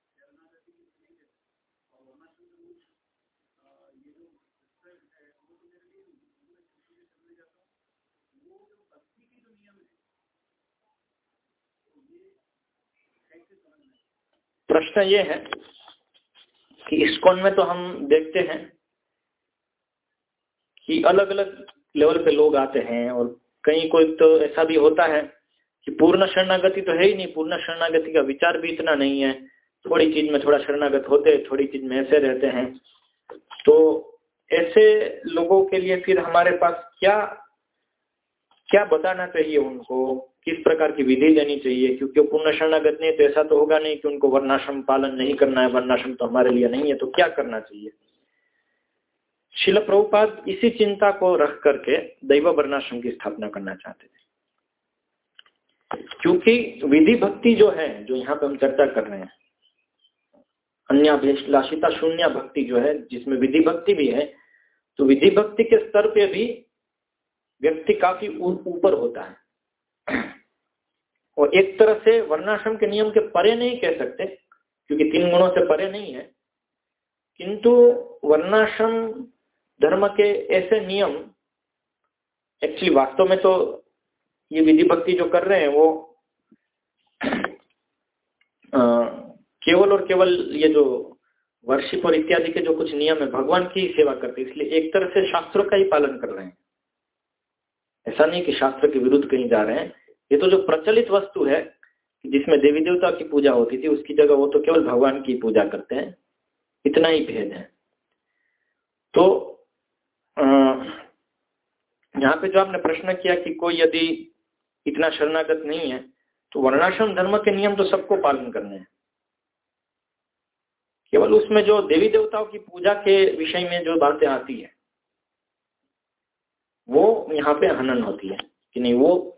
प्रश्न ये है कि इस्कॉन में तो हम देखते हैं कि अलग अलग लेवल पे लोग आते हैं और कहीं कोई तो ऐसा भी होता है कि पूर्ण शरणागति तो है ही नहीं, पूर्ण शरणागति का विचार भी इतना नहीं है। थोड़ी चीज़ में थोड़ा शरणागत होते, थोड़ी चीज़ में ऐसे रहते हैं। तो ऐसे लोगों के लिए फिर हमारे पास क्या क्या बताना चाहिए उनको? किस प्रकार की विधि देनी चाहिए? क्योंकि पूर्ण शरणागत नहीं तो ऐसा तो होगा नहीं कि उनको वर्णाश्रम पालन नहीं करना है, वर्णाश्रम तो हमारे लिए नहीं है तो क्या करना चाहिए? शिल प्रभुपाद इसी चिंता को रख करके दैव वर्णाश्रम की स्थापना करना चाहते थे। क्योंकि विधि भक्ति जो है, जो यहाँ पे हम चर्चा कर रहे हैं अन्याभिलाषिता शून्य भक्ति जो है जिसमें विधि भक्ति भी है तो विधि भक्ति के स्तर पे भी व्यक्ति काफ़ी ऊपर होता है। और एक तरह से वर्णाश्रम के नियम के परे नहीं कह सकते क्योंकि तीन गुणों से परे नहीं है। किंतु वर्णाश्रम धर्म के ऐसे नियम एक्चुअली वास्तव में तो ये विधि भक्ति जो कर रहे हैं वो आ, केवल और केवल ये जो वर्षिप और इत्यादि के जो कुछ नियम है, भगवान की सेवा करते इसलिए एक तरह से शास्त्रों का ही पालन कर रहे हैं। ऐसा नहीं कि शास्त्र के विरुद्ध कहीं जा रहे हैं। ये तो जो प्रचलित वस्तु है, जिसमें देवी देवता की पूजा होती थी, उसकी जगह वो तो केवल भगवान की पूजा करते हैं। इतना ही भेद है। तो यहाँ पे जो आपने प्रश्न किया कि कोई यदि इतना शरणागत नहीं है तो वर्णाश्रम धर्म के नियम तो सबको पालन करने हैं। केवल उसमें जो देवी देवताओं की पूजा के विषय में जो बातें आती है, वो यहाँ पे हनन होती है कि नहीं, वो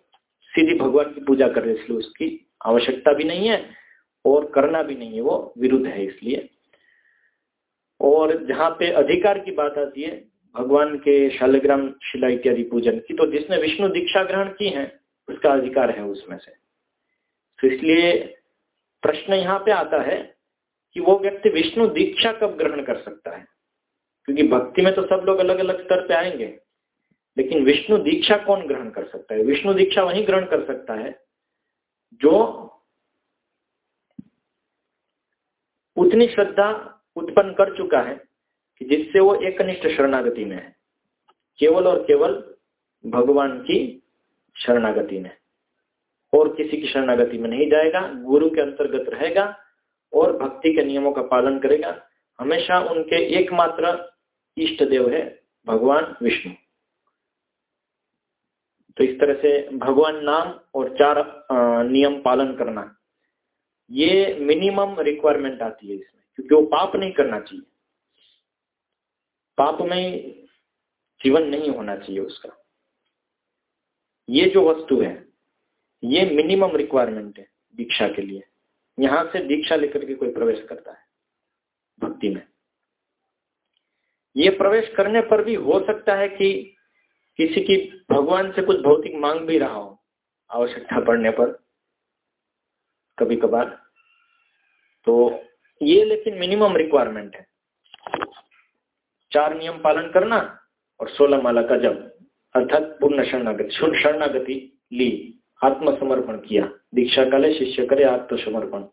सीधी भगवान की पूजा कर रहे इसलिए उसकी आवश्यकता भी नहीं है और करना भी नहीं है, वो विरुद्ध है इसलिए। और जहाँ पे अधिकार की बात आती है, भगवान के शालग्राम शिला इत्यादि पूजन की तो जिसने विष्णु दीक्षा ग्रहण की है, उसका अधिकार है उसमें से। तो इसलिए प्रश्न यहाँ पे आता है कि वो व्यक्ति विष्णु दीक्षा कब ग्रहण कर सकता है? क्योंकि भक्ति में तो सब लोग अलग अलग स्तर पे आएँगे। लेकिन विष्णु दीक्षा कौन ग्रहण कर सकता है? विष्णु दीक्षा वही ग्रहण कर सकता है, जो उतनी श्रद्धा उत्पन्न कर चुका है कि जिससे वो एक निष्ठ शरणागति में है। केवल और केवल भगवान की शरणागति में। और किसी की शरणागति में नहीं जाएगा, गुरु के अंतर्गत रहेगा और भक्ति के नियमों का पालन करेगा। हमेशा उनके एकमात्र इष्ट देव है भगवान विष्णु। तो इस तरह से भगवान नाम और चार नियम पालन करना। ये मिनिमम रिक्वायरमेंट आती है इसमें, क्योंकि वो पाप नहीं करना चाहिए। पाप में जीवन नहीं होना चाहिए उसका। ये जो वस्तु है, ये मिनिमम रिक्वायरमेंट है दीक्षा के लिए। यहाँ से दीक्षा लेकर के कोई प्रवेश करता है भक्ति में। ये प्रवेश करने पर भी हो सकता है कि किसी की भगवान से कुछ भौतिक मांग भी रहा हो, आवश्यकता पड़ने पर कभी कभार तो ये लेकिन मिनिमम रिक्वायरमेंट है। चार नियम पालन करना और सोलह माला का जब अर्थात पूर्ण शरणागति शरणागति ली, आत्मसमर्पण किया। दीक्षा काले शिष्य करे आत्मसमर्पण।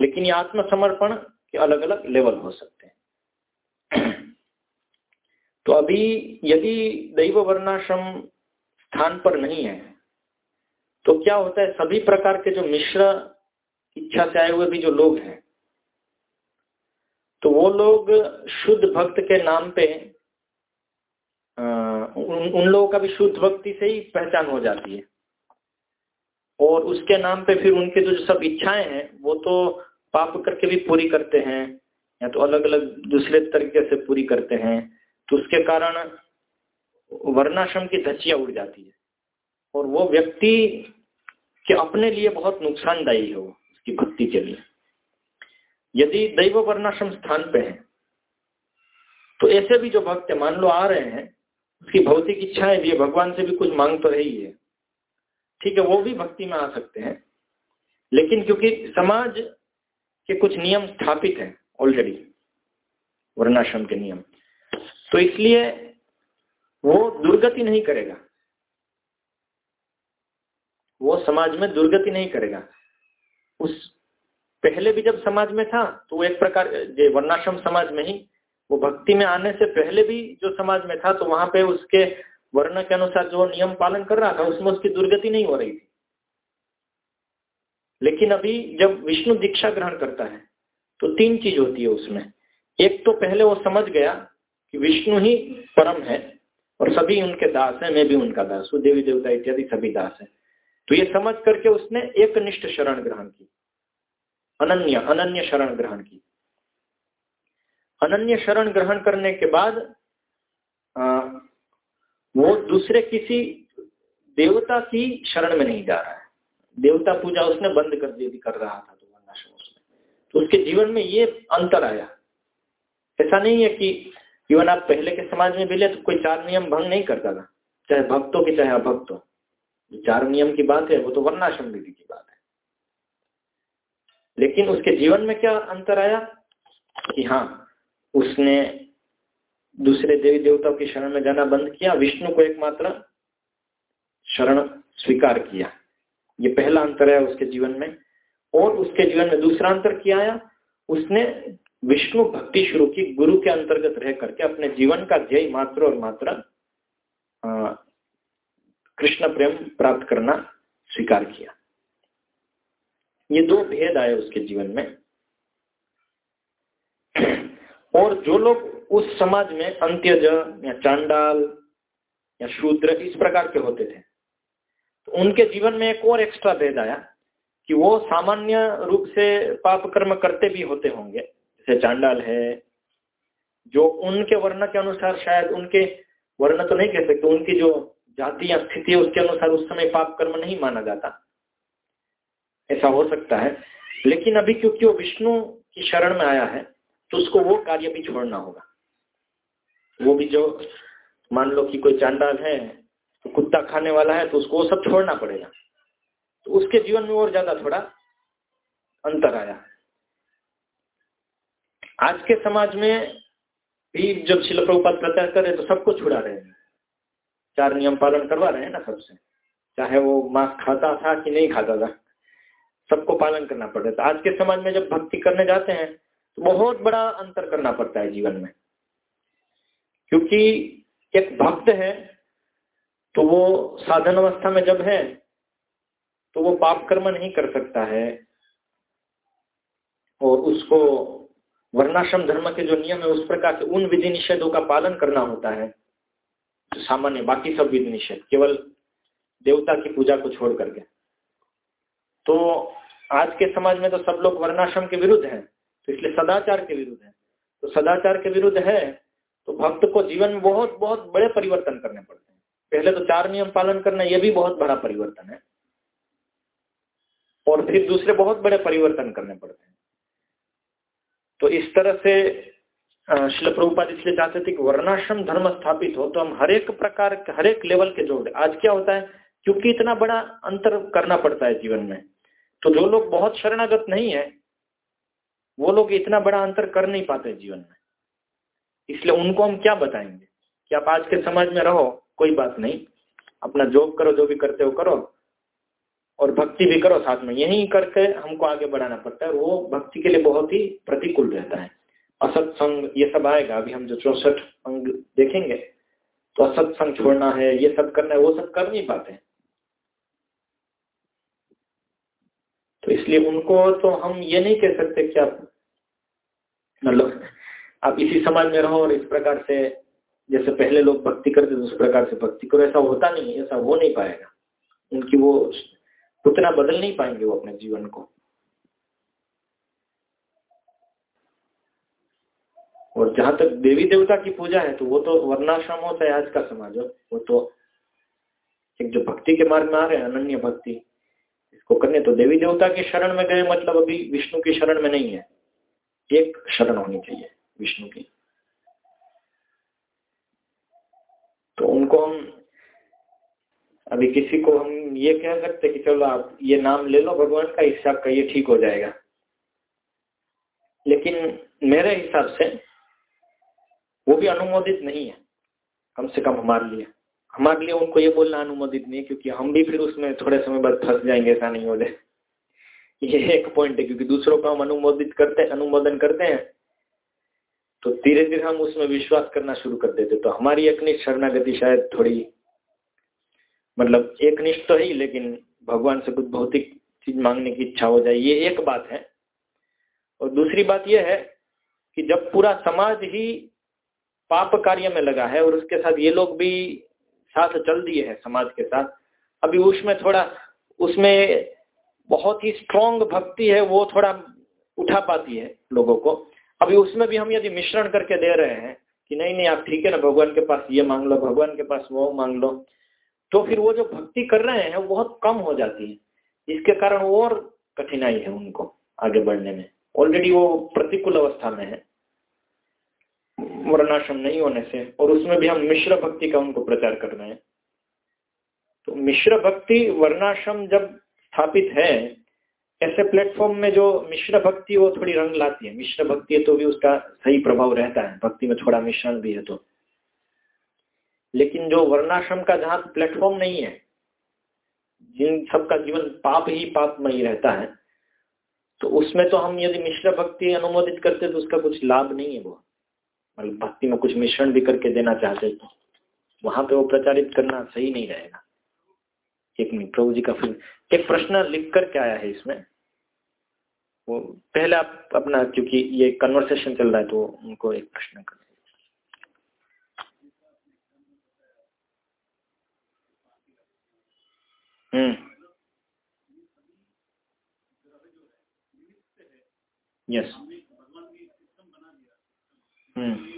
लेकिन ये आत्मसमर्पण के अलग अलग लेवल हो सकते हैं। तो अभी यदि दैव वर्णाश्रम स्थान पर नहीं है तो क्या होता है सभी प्रकार के जो मिश्र इच्छा से आए हुए भी जो लोग हैं तो वो लोग शुद्ध भक्त के नाम पे आ, उन, उन लोगों का भी शुद्ध भक्ति से ही पहचान हो जाती है। और उसके नाम पे फिर उनके जो सब इच्छाएँ हैं, वो तो पाप करके भी पूरी करते हैं, या तो अलग अलग दूसरे तरीके से पूरी करते हैं तो उसके कारण वर्णाश्रम की धचिया उड़ जाती है। और वो व्यक्ति के अपने लिए बहुत नुकसानदायी है उसकी भक्ति के लिए। यदि दैव वर्णाश्रम स्थान पे है तो ऐसे भी जो भक्त मान लो आ रहे हैं, उसकी भौतिक इच्छाएँ भी है भगवान से भी कुछ मांग तो है ही है। ठीक है, वो भी भक्ति में आ सकते हैं। लेकिन क्योंकि समाज के कुछ नियम स्थापित हैं ऑलरेडी वर्णाश्रम के नियम तो इसलिए वो दुर्गति नहीं करेगा। वो समाज में दुर्गति नहीं करेगा। उस, पहले भी जब समाज में था तो वो एक प्रकार जो वर्णाश्रम समाज में ही, वो भक्ति में आने से पहले भी जो समाज में था तो वहाँ पे उसके वर्ण के अनुसार जो नियम पालन कर रहा था, उसमें उसकी दुर्गति नहीं हो रही थी। लेकिन अभी जब विष्णु दीक्षा ग्रहण करता है तो तीन चीज़ होती है उसमें। एक तो पहले वो समझ गया कि विष्णु ही परम है, और सभी उनके दास हैं, मैं भी उनका दास हूँ, देवी देवता इत्यादि सभी दास है। तो ये समझ करके उसने एक निष्ठ शरण ग्रहण की। अनन्य अनन्य शरण ग्रहण की। अनन्य शरण ग्रहण करने के बाद वो दूसरे किसी देवता की शरण में नहीं जा रहा है। देवता पूजा उसने बंद कर दी कर रहा था तो वर्णाश्रम उसमें तो उसके जीवन में ये अंतर आया। ऐसा नहीं है कि इवन आप पहले के समाज में मिले तो कोई चार नियम भंग नहीं करता था। चाहे भक्तों की, चाहे अभक्तों। चार नियम की बात है, वो तो वर्णाश्रम विधि की बात है। लेकिन उसके जीवन में क्या अंतर आया कि हाँ उसने दूसरे देवी देवताओं की शरण में जाना बंद किया, विष्णु को एकमात्र शरण स्वीकार किया। ये पहला अंतर है उसके जीवन में। और उसके जीवन में दूसरा अंतर किया आया? उसने विष्णु भक्ति शुरू की, गुरु के अंतर्गत रह करके अपने जीवन का ध्यय मात्र और मात्र कृष्ण प्रेम प्राप्त करना स्वीकार किया। ये दो भेद आए उसके जीवन में। और जो लोग उस समाज में अंत्यज या चांडाल या शूद्र इस प्रकार के होते थे। तो उनके जीवन में एक और एक्स्ट्रा भेद आया कि वो सामान्य रूप से पाप कर्म करते भी होते होंगे। जैसे चांडाल है, जो उनके वर्ण के अनुसार शायद उनके वर्ण तो नहीं कह सकते, उनकी जो जाति या स्थिति है, उसके अनुसार उस समय पाप कर्म नहीं माना जाता। ऐसा हो सकता है। लेकिन अभी क्योंकि वो विष्णु की शरण में आया है तो उसको वो कार्य भी छोड़ना होगा। वो भी जो मान लो कि कोई चांडाल है तो कुत्ता खाने वाला है तो उसको वो सब छोड़ना पड़ेगा। तो उसके जीवन में और ज़्यादा थोड़ा अंतर आया। आज के समाज में भी जब शिल प्रभुपात प्रचार कर तो सबको छुड़ा रहे हैं। चार नियम पालन करवा रहे हैं ना सबसे। चाहे वो मांस खाता था कि नहीं खाता था, सबको पालन करना पड़ता रहा था आज के समाज में जब भक्ति करने जाते हैं तो बहुत बड़ा अंतर करना पड़ता है जीवन में। क्योंकि एक भक्त है तो वो साधन अवस्था में जब है तो वो पाप कर्म नहीं कर सकता है। और उसको वर्णाश्रम धर्म के जो नियम है, उस प्रकार से उन विधि निषेधों का पालन करना होता है, जो सामान्य बाकी सब विधि निषेध, केवल देवता की पूजा को छोड़ करके। तो आज के समाज में तो सब लोग वर्णाश्रम के विरुद्ध हैं तो इसलिए सदाचार के विरुद्ध है। तो सदाचार के विरुद्ध है तो भक्त को जीवन में बहुत बहुत बड़े परिवर्तन करने पड़ते हैं। पहले तो चार नियम पालन करना यह भी बहुत बड़ा परिवर्तन है। और फिर दूसरे बहुत बड़े परिवर्तन करने पड़ते हैं। तो इस तरह से शिल प्रभुपाद इसलिए चाहते थे कि वर्णाश्रम धर्म स्थापित हो तो हम हरेक प्रकार हर एक लेवल के जोड़, आज क्या होता है, क्योंकि इतना बड़ा अंतर करना पड़ता है जीवन में तो जो लोग बहुत शरणागत नहीं है, वो लोग इतना बड़ा अंतर कर नहीं पाते जीवन में। इसलिए उनको हम क्या बताएँगे? कि आप आज के समाज में रहो, कोई बात नहीं। अपना जॉब करो, जो भी करते हो करो। और भक्ति भी करो साथ में। यही करके हमको आगे बढ़ाना पड़ता है। और वो भक्ति के लिए बहुत ही प्रतिकूल रहता है। असत्संग ये सब आएगा। अभी हम जो चौसठ अंग देखेंगे तो असत्संग छोड़ना है, ये सब करना है, वो सब कर नहीं पाते। तो इसलिए उनको तो हम ये नहीं कह सकते कि आप मतलब आप इसी समाज में रहो और इस प्रकार से, जैसे पहले लोग भक्ति करते थे, उस प्रकार से भक्ति करो। ऐसा होता नहीं ऐसा हो नहीं पाएगा। उनकी वो उतना बदल नहीं पाएँगे वो अपने जीवन को। और जहाँ तक देवी देवता की पूजा है तो वो तो वर्णाश्रम होता है आज का समाज। हो वो तो एक जो भक्ति के मार्ग में आ रहे हैं, अनन्य भक्ति, इसको करने तो देवी देवता के शरण में गए मतलब अभी विष्णु की शरण में नहीं है। एक शरण होनी चाहिए। विष्णु की। तो उनको हम अभी किसी को हम ये कह सकते कि चलो आप ये नाम ले लो, भगवान का इससे का ये ठीक हो जाएगा। लेकिन मेरे हिसाब से वो भी अनुमोदित नहीं है। कम से कम हमारे लिए। हमारे लिए उनको ये बोलना अनुमोदित नहीं है, क्योंकि हम भी फिर उसमें थोड़े समय बाद फंस जाएँगे, ऐसा नहीं हो जाए ये एक पॉइंट है, क्योंकि दूसरों को हम अनुमोदित करते अनुमोदन करते हैं। तो धीरे धीरे हम उसमें विश्वास करना शुरू कर देते तो हमारी एकनिष्ठ शरणागति शायद थोड़ी मतलब एक निष्ठ तो ही लेकिन भगवान से कुछ भौतिक चीज़ मांगने की इच्छा हो जाए, ये एक बात है। और दूसरी बात यह है कि जब पूरा समाज ही पाप कार्य में लगा है और उसके साथ ये लोग भी साथ चल दिए हैं समाज के साथ, अभी उसमें थोड़ा, उसमें बहुत ही स्ट्रॉन्ग भक्ति है, वो थोड़ा उठा पाती है लोगों को। अभी उसमें भी हम यदि मिश्रण करके दे रहे हैं कि नहीं नहीं, आप ठीक है ना, भगवान के पास ये मांग लो, भगवान के पास वो मांग लो तो फिर वो जो भक्ति कर रहे हैं, वो बहुत कम हो जाती है। इसके कारण और कठिनाई है उनको आगे बढ़ने में। ऑलरेडी वो प्रतिकूल अवस्था में है। वर्णाश्रम नहीं होने से, और उसमें भी हम मिश्र भक्ति का उनको प्रचार कर रहे हैं। तो मिश्र भक्ति, वर्णाश्रम जब स्थापित है ऐसे प्लेटफॉर्म में जो मिश्र भक्ति वो थोड़ी रंग लाती है। मिश्र भक्ति है तो भी उसका सही प्रभाव रहता है। भक्ति में थोड़ा मिश्रण भी है तो। लेकिन जो वर्णाश्रम का जहाँ प्लेटफॉर्म नहीं है, जिन सबका जीवन पाप ही पापमयी रहता है तो उसमें तो हम यदि मिश्र भक्ति अनुमोदित करते तो उसका कुछ लाभ नहीं है वो। मतलब भक्ति में कुछ मिश्रण भी करके देना चाहते तो वहाँ पे वो प्रचारित करना सही नहीं रहेगा। एक मिनट, प्रभु जी का फिर, एक प्रश्न लिख कर क्या आया है इसमें? वो पहले आप अपना, क्योंकि ये कन्वर्सेशन चल रहा है तो उनको एक प्रश्न कर हम्म। यस हम्म।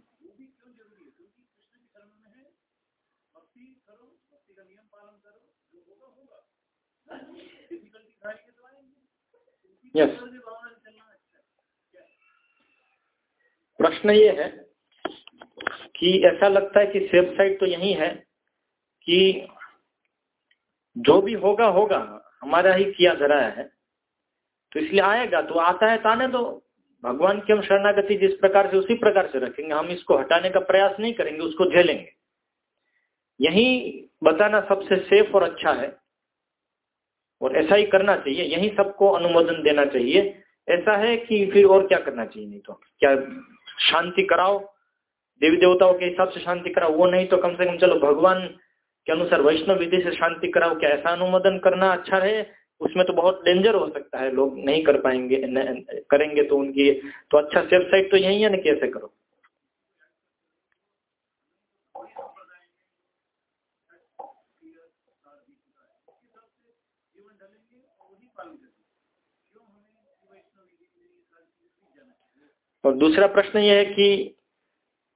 हम्म हम्म हम्म यस प्रश्न ये है कि ऐसा लगता है कि सेफ़ साइड तो यही है कि जो भी होगा होगा हमारा ही किया धराया है। तो इसलिए आएगा तो आता है ताने तो भगवान की हम शरणागति जिस प्रकार से उसी प्रकार से रखेंगे। हम इसको हटाने का प्रयास नहीं करेंगे उसको झेलेंगे। यही बताना सबसे सेफ़ और अच्छा है। और ऐसा ही करना चाहिए यही सबको अनुमोदन देना चाहिए। ऐसा है कि फिर और क्या करना चाहिए नहीं तो क्या शांति कराओ देवी देवताओं के हिसाब से शांति कराओ वो नहीं तो कम से कम चलो भगवान के अनुसार वैष्णव विधि से शांति कराओ क्या ऐसा अनुमोदन करना अच्छा है? उसमें तो बहुत डेंजर हो सकता है लोग नहीं कर पाएँगे न, करेंगे तो उनकी तो अच्छा सेफ़ साइड तो यही है ना कैसे करो। और दूसरा प्रश्न यह है कि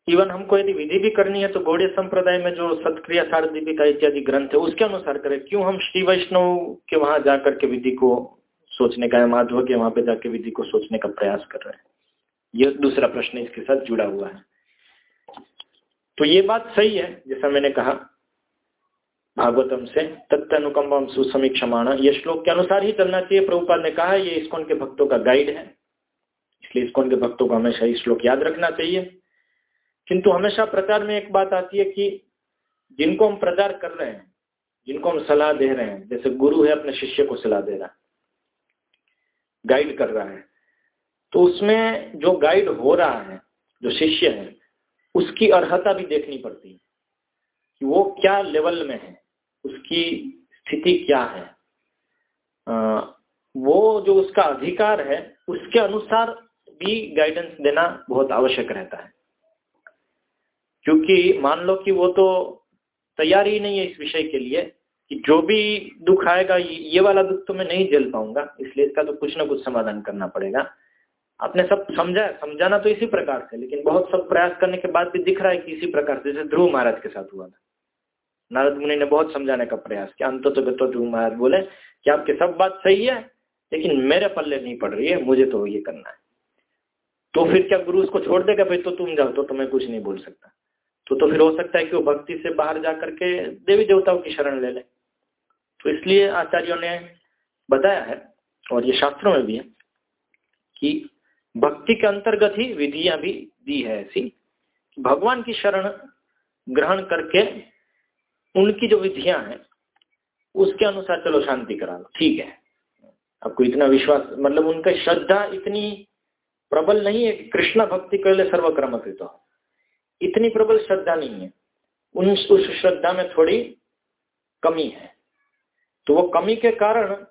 इवन हमको यदि विधि भी करनी है तो गौड़ीय संप्रदाय में जो सत्क्रिया सारदीपिका इत्यादि ग्रंथ है, उसके अनुसार करें। क्यों हम श्री वैष्णव के वहाँ जाकर के विधि को सोचने का माधव के वहाँ पे जाके विधि को सोचने का प्रयास कर रहे हैं? यह दूसरा प्रश्न इसके साथ जुड़ा हुआ है। तो ये बात सही है, जैसा मैंने कहा, भागवतम से तत्नुकम्बम सुसमीक्षमाण। ये श्लोक के अनुसार ही चलना चाहिए। प्रभुपाल ने कहा, ये इसकोन के भक्तों का गाइड है। इसलिए इसकोन के भक्तों को हमेशा ये श्लोक याद रखना चाहिए। किंतु हमेशा प्रचार में एक बात आती है कि जिनको हम प्रचार कर रहे हैं, जिनको हम सलाह दे रहे हैं, जैसे गुरु है अपने शिष्य को सलाह दे रहा है गाइड कर रहा है तो उसमें जो गाइड हो रहा है, जो शिष्य है, उसकी अर्हता भी देखनी पड़ती है कि वो क्या लेवल में है, उसकी स्थिति क्या है। वो जो उसका अधिकार है, उसके अनुसार भी गाइडेंस देना बहुत आवश्यक रहता है। क्योंकि मान लो कि वो तो तैयार ही नहीं है इस विषय के लिए कि जो भी दुख आएगा, ये वाला दुख तो मैं नहीं झेल पाऊँगा, इसलिए इसका तो कुछ ना कुछ समाधान करना पड़ेगा। आपने सब समझा, समझाना तो इसी प्रकार से, लेकिन बहुत सब प्रयास करने के बाद भी दिख रहा है कि इसी प्रकार से, जैसे ध्रुव महाराज के साथ हुआ था। नारद मुनि ने बहुत समझाने का प्रयास किया अंत तो ध्रुव महाराज बोले कि आपके सब बात सही है लेकिन मेरे पल्ले नहीं पड़ रही है मुझे तो ये करना है। तो फिर क्या गुरु उसको छोड़ देगा? भाई तो तुम जाओ तो, तो मैं कुछ नहीं बोल सकता। तो तो फिर हो सकता है कि वो भक्ति से बाहर जा करके देवी देवताओं की शरण ले ले। तो इसलिए आचार्यों ने बताया है और ये शास्त्रों में भी है कि भक्ति के अंतर्गत ही विधियाँ भी दी है ऐसी। भगवान की शरण ग्रहण करके उनकी जो विधियाँ हैं उसके अनुसार चलो शांति करा लो। ठीक है। आपको इतना विश्वास मतलब उनका श्रद्धा इतनी प्रबल नहीं है कि कृष्ण भक्ति कर ले सर्वक्रम तो इतनी प्रबल श्रद्धा नहीं है। उन, उस श्रद्धा में थोड़ी कमी है। तो वो कमी के कारण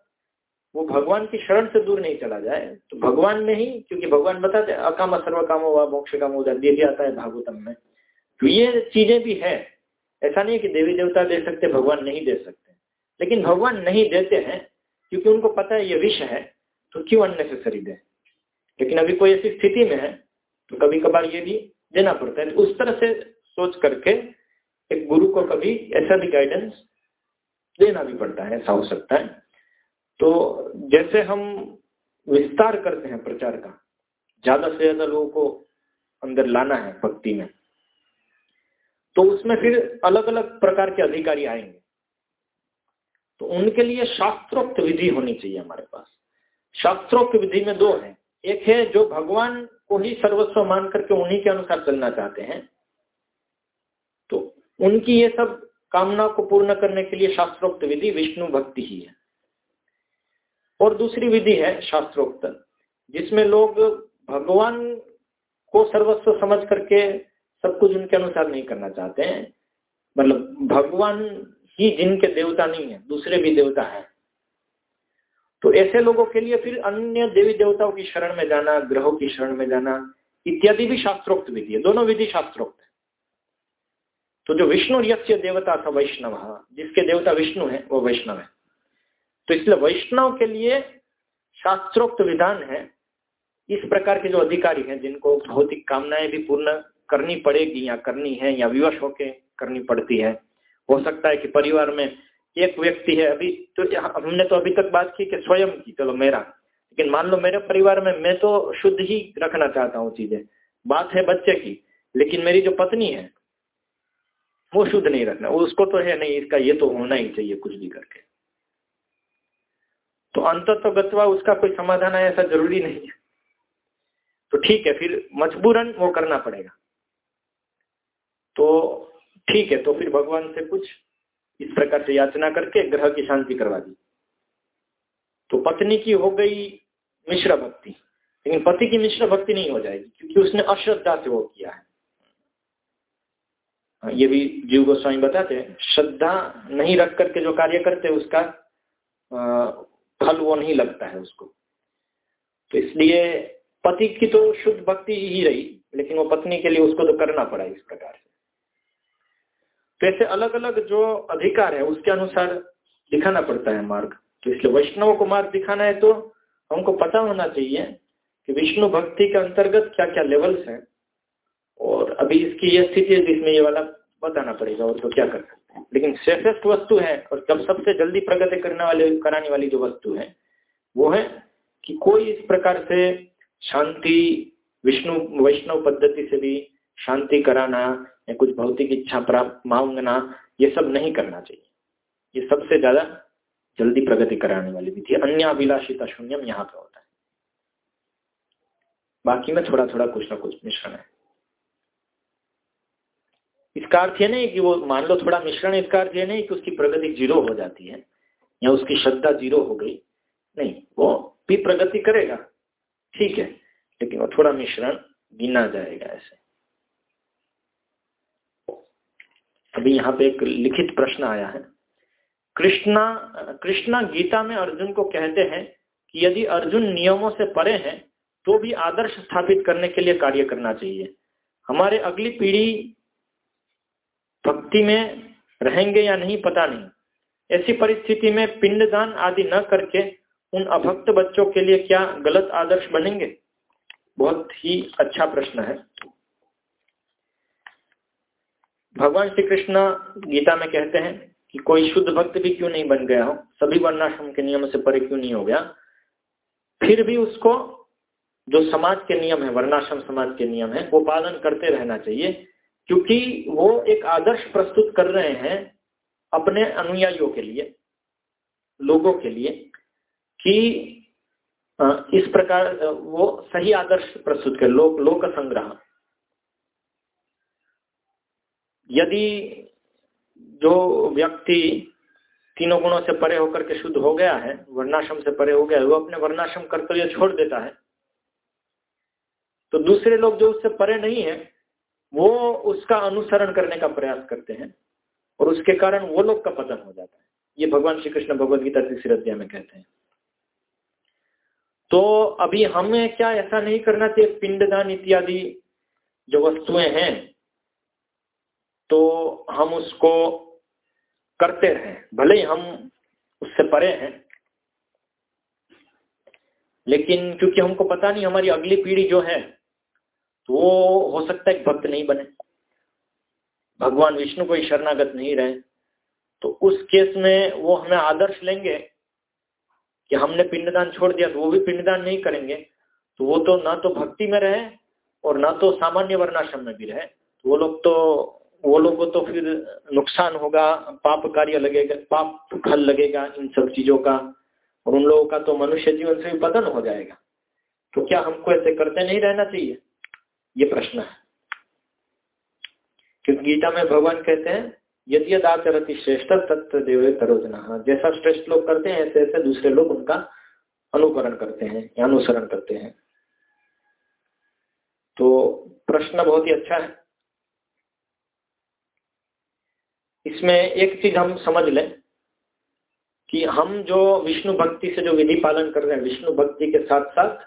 वो भगवान की शरण से दूर नहीं चला जाए। तो भगवान में ही, क्योंकि भगवान बताते हैं, अकाम सर्व कामो व मोक्ष कामो ये भी आता है भागवतम में। तो ये चीज़ें भी है। ऐसा नहीं है कि देवी देवता दे सकते, भगवान नहीं दे सकते। लेकिन भगवान नहीं देते हैं। क्योंकि उनको पता है ये विष है तो क्यों अननेसेसरी दे? लेकिन अभी कोई ऐसी स्थिति में है तो कभी कभार ये भी देना पड़ता है। तो उस तरह से सोच करके एक गुरु को कभी ऐसा भी गाइडेंस देना भी पड़ता है, ऐसा हो सकता है। तो जैसे हम विस्तार करते हैं प्रचार का, ज़्यादा से ज़्यादा लोगों को अंदर लाना है भक्ति में तो उसमें फिर अलग अलग प्रकार के अधिकारी आएँगे। तो उनके लिए शास्त्रोक्त विधि होनी चाहिए हमारे पास। शास्त्रोक्त विधि में दो है। एक है जो भगवान को ही सर्वस्व मान करके उन्हीं के अनुसार चलना चाहते हैं। तो उनकी ये सब कामना को पूर्ण करने के लिए शास्त्रोक्त विधि विष्णु भक्ति ही है। और दूसरी विधि है शास्त्रोक्त, जिसमें लोग भगवान को सर्वस्व समझ करके सब कुछ उनके अनुसार नहीं करना चाहते हैं। मतलब भगवान ही जिनके देवता नहीं है, दूसरे भी देवता है। तो ऐसे लोगों के लिए फिर अन्य देवी देवताओं की शरण में जाना, ग्रहों की शरण में जाना, इत्यादि भी शास्त्रोक्त विधि है, दोनों विधि शास्त्रोक्त है। तो जो विष्णु यस्य देवता था वैष्णव, जिसके देवता विष्णु है, वो वैष्णव है। तो इसलिए वैष्णव के लिए शास्त्रोक्त विधान है, इस प्रकार के जो अधिकारी हैं, जिनको भौतिक कामनाएँ भी पूर्ण करनी पड़ेगी या करनी है, या विवश होके करनी पड़ती है हो सकता है कि परिवार में एक व्यक्ति है अभी तो हमने तो अभी तक बात की कि स्वयं की, चलो मेरा। लेकिन मान लो मेरे परिवार में मैं तो शुद्ध ही रखना चाहता हूँ चीज़ें। बात है बच्चे की, लेकिन मेरी जो पत्नी है, वो शुद्ध नहीं रखना। उसको तो है नहीं, इसका ये तो होना ही चाहिए कुछ भी करके। तो अंत तो गतवा उसका कोई समाधान है ऐसा ज़रूरी नहीं है। तो ठीक है, फिर मजबूरन वो करना पड़ेगा। तो ठीक है तो फिर भगवान से कुछ इस प्रकार से याचना करके ग्रह की शांति करवा दी। तो पत्नी की हो गई मिश्र भक्ति। लेकिन पति की मिश्र भक्ति नहीं हो जाएगी, क्योंकि उसने अश्रद्धा से वो किया है। ये भी जीव गोस्वामी बताते हैं, श्रद्धा नहीं रख करके जो कार्य करते उसका फल वो नहीं लगता है उसको। तो इसलिए पति की तो शुद्ध भक्ति ही रही, लेकिन वो पत्नी के लिए उसको तो करना पड़ा इस प्रकार से। ऐसे अलग अलग जो अधिकार है, उसके अनुसार दिखाना पड़ता है मार्ग। तो इसलिए वैष्णव को मार्ग दिखाना है तो हमको पता होना चाहिए कि विष्णु भक्ति के अंतर्गत क्या क्या लेवल्स हैं। और अभी इसकी ये स्थिति है जिसमें ये वाला बताना पड़ेगा और तो क्या कर सकते हैं। लेकिन सेफेस्ट वस्तु है और जब सबसे जल्दी प्रगति करने वाले, कराने वाली जो वस्तु है, वो है कि कोई इस प्रकार से शांति, विष्णु, वैष्णव पद्धति से भी शांति कराना या कुछ भौतिक इच्छा प्राप्त, मांगना, ये सब नहीं करना चाहिए। ये सबसे ज़्यादा जल्दी प्रगति कराने वाली विधि अन्य अभिलाषिता शून्यम यहाँ पे होता है। बाकी में थोड़ा थोड़ा कुछ ना कुछ मिश्रण है। इसका अर्थ ये नहीं कि वो मान लो थोड़ा मिश्रण इसका अर्थ ये नहीं कि उसकी प्रगति ज़ीरो हो जाती है या उसकी श्रद्धा ज़ीरो हो गई। नहीं, वो भी प्रगति करेगा। ठीक है, लेकिन वो थोड़ा मिश्रण गिना जाएगा ऐसे। अभी यहाँ पे एक लिखित प्रश्न आया है। कृष्णा कृष्णा गीता में अर्जुन को कहते हैं कि यदि अर्जुन नियमों से परे हैं तो भी आदर्श स्थापित करने के लिए कार्य करना चाहिए। हमारे अगली पीढ़ी भक्ति में रहेंगे या नहीं, पता नहीं। ऐसी परिस्थिति में पिंडदान आदि न करके उन अभक्त बच्चों के लिए क्या गलत आदर्श बनेंगे? बहुत ही अच्छा प्रश्न है। भगवान श्री कृष्ण गीता में कहते हैं कि कोई शुद्ध भक्त भी क्यों नहीं बन गया हो? सभी वर्णाश्रम के नियम से परे क्यों नहीं हो गया? फिर भी उसको जो समाज के नियम है, वर्णाश्रम समाज के नियम है, वो पालन करते रहना चाहिए, क्योंकि वो एक आदर्श प्रस्तुत कर रहे हैं अपने अनुयायियों के लिए, लोगों के लिए, कि इस प्रकार वो सही आदर्श प्रस्तुत कर, लोक लोक संग्रह। यदि जो व्यक्ति तीनों गुणों से परे होकर के शुद्ध हो गया है, वर्णाश्रम से परे हो गया है, वो अपने वर्णाश्रम कर्तव्य छोड़ देता है तो दूसरे लोग जो उससे परे नहीं है, वो उसका अनुसरण करने का प्रयास करते हैं और उसके कारण वो लोग का पतन हो जाता है। ये भगवान श्री कृष्ण भगवदगीता तीसरे अध्याय में कहते हैं। तो अभी हमें क्या ऐसा नहीं करना चाहिए? पिंडदान इत्यादि जो वस्तुएँ हैं तो हम उसको करते रहें, भले ही हम उससे परे हैं। लेकिन क्योंकि हमको पता नहीं हमारी अगली पीढ़ी जो है तो वो हो सकता है भक्त नहीं बने। भगवान विष्णु कोई शरणागत नहीं रहे। तो उस केस में वो हमें आदर्श लेंगे कि हमने पिंडदान छोड़ दिया तो वो भी पिंडदान नहीं करेंगे। तो वो तो ना तो भक्ति में रहे और ना तो सामान्य वर्णाश्रम में भी रहे। तो वो लोग तो वो लोग को तो फिर नुकसान होगा, पाप कार्य लगेगा, पाप फल लगेगा इन सब चीज़ों का, और उन लोगों का तो मनुष्य जीवन से भी पतन हो जाएगा। तो क्या हमको ऐसे करते नहीं रहना चाहिए? ये प्रश्न है। क्योंकि गीता में भगवान कहते हैं, यदि यदाचरति श्रेष्ठ तत्व देव तरोजना जैसा श्रेष्ठ लोग करते हैं, ऐसे ऐसे दूसरे लोग उनका अनुकरण करते हैं, या अनुसरण करते हैं। तो प्रश्न बहुत ही अच्छा है। इसमें एक चीज़ हम समझ लें कि हम जो विष्णु भक्ति से जो विधि पालन कर रहे हैं, विष्णु भक्ति के साथ साथ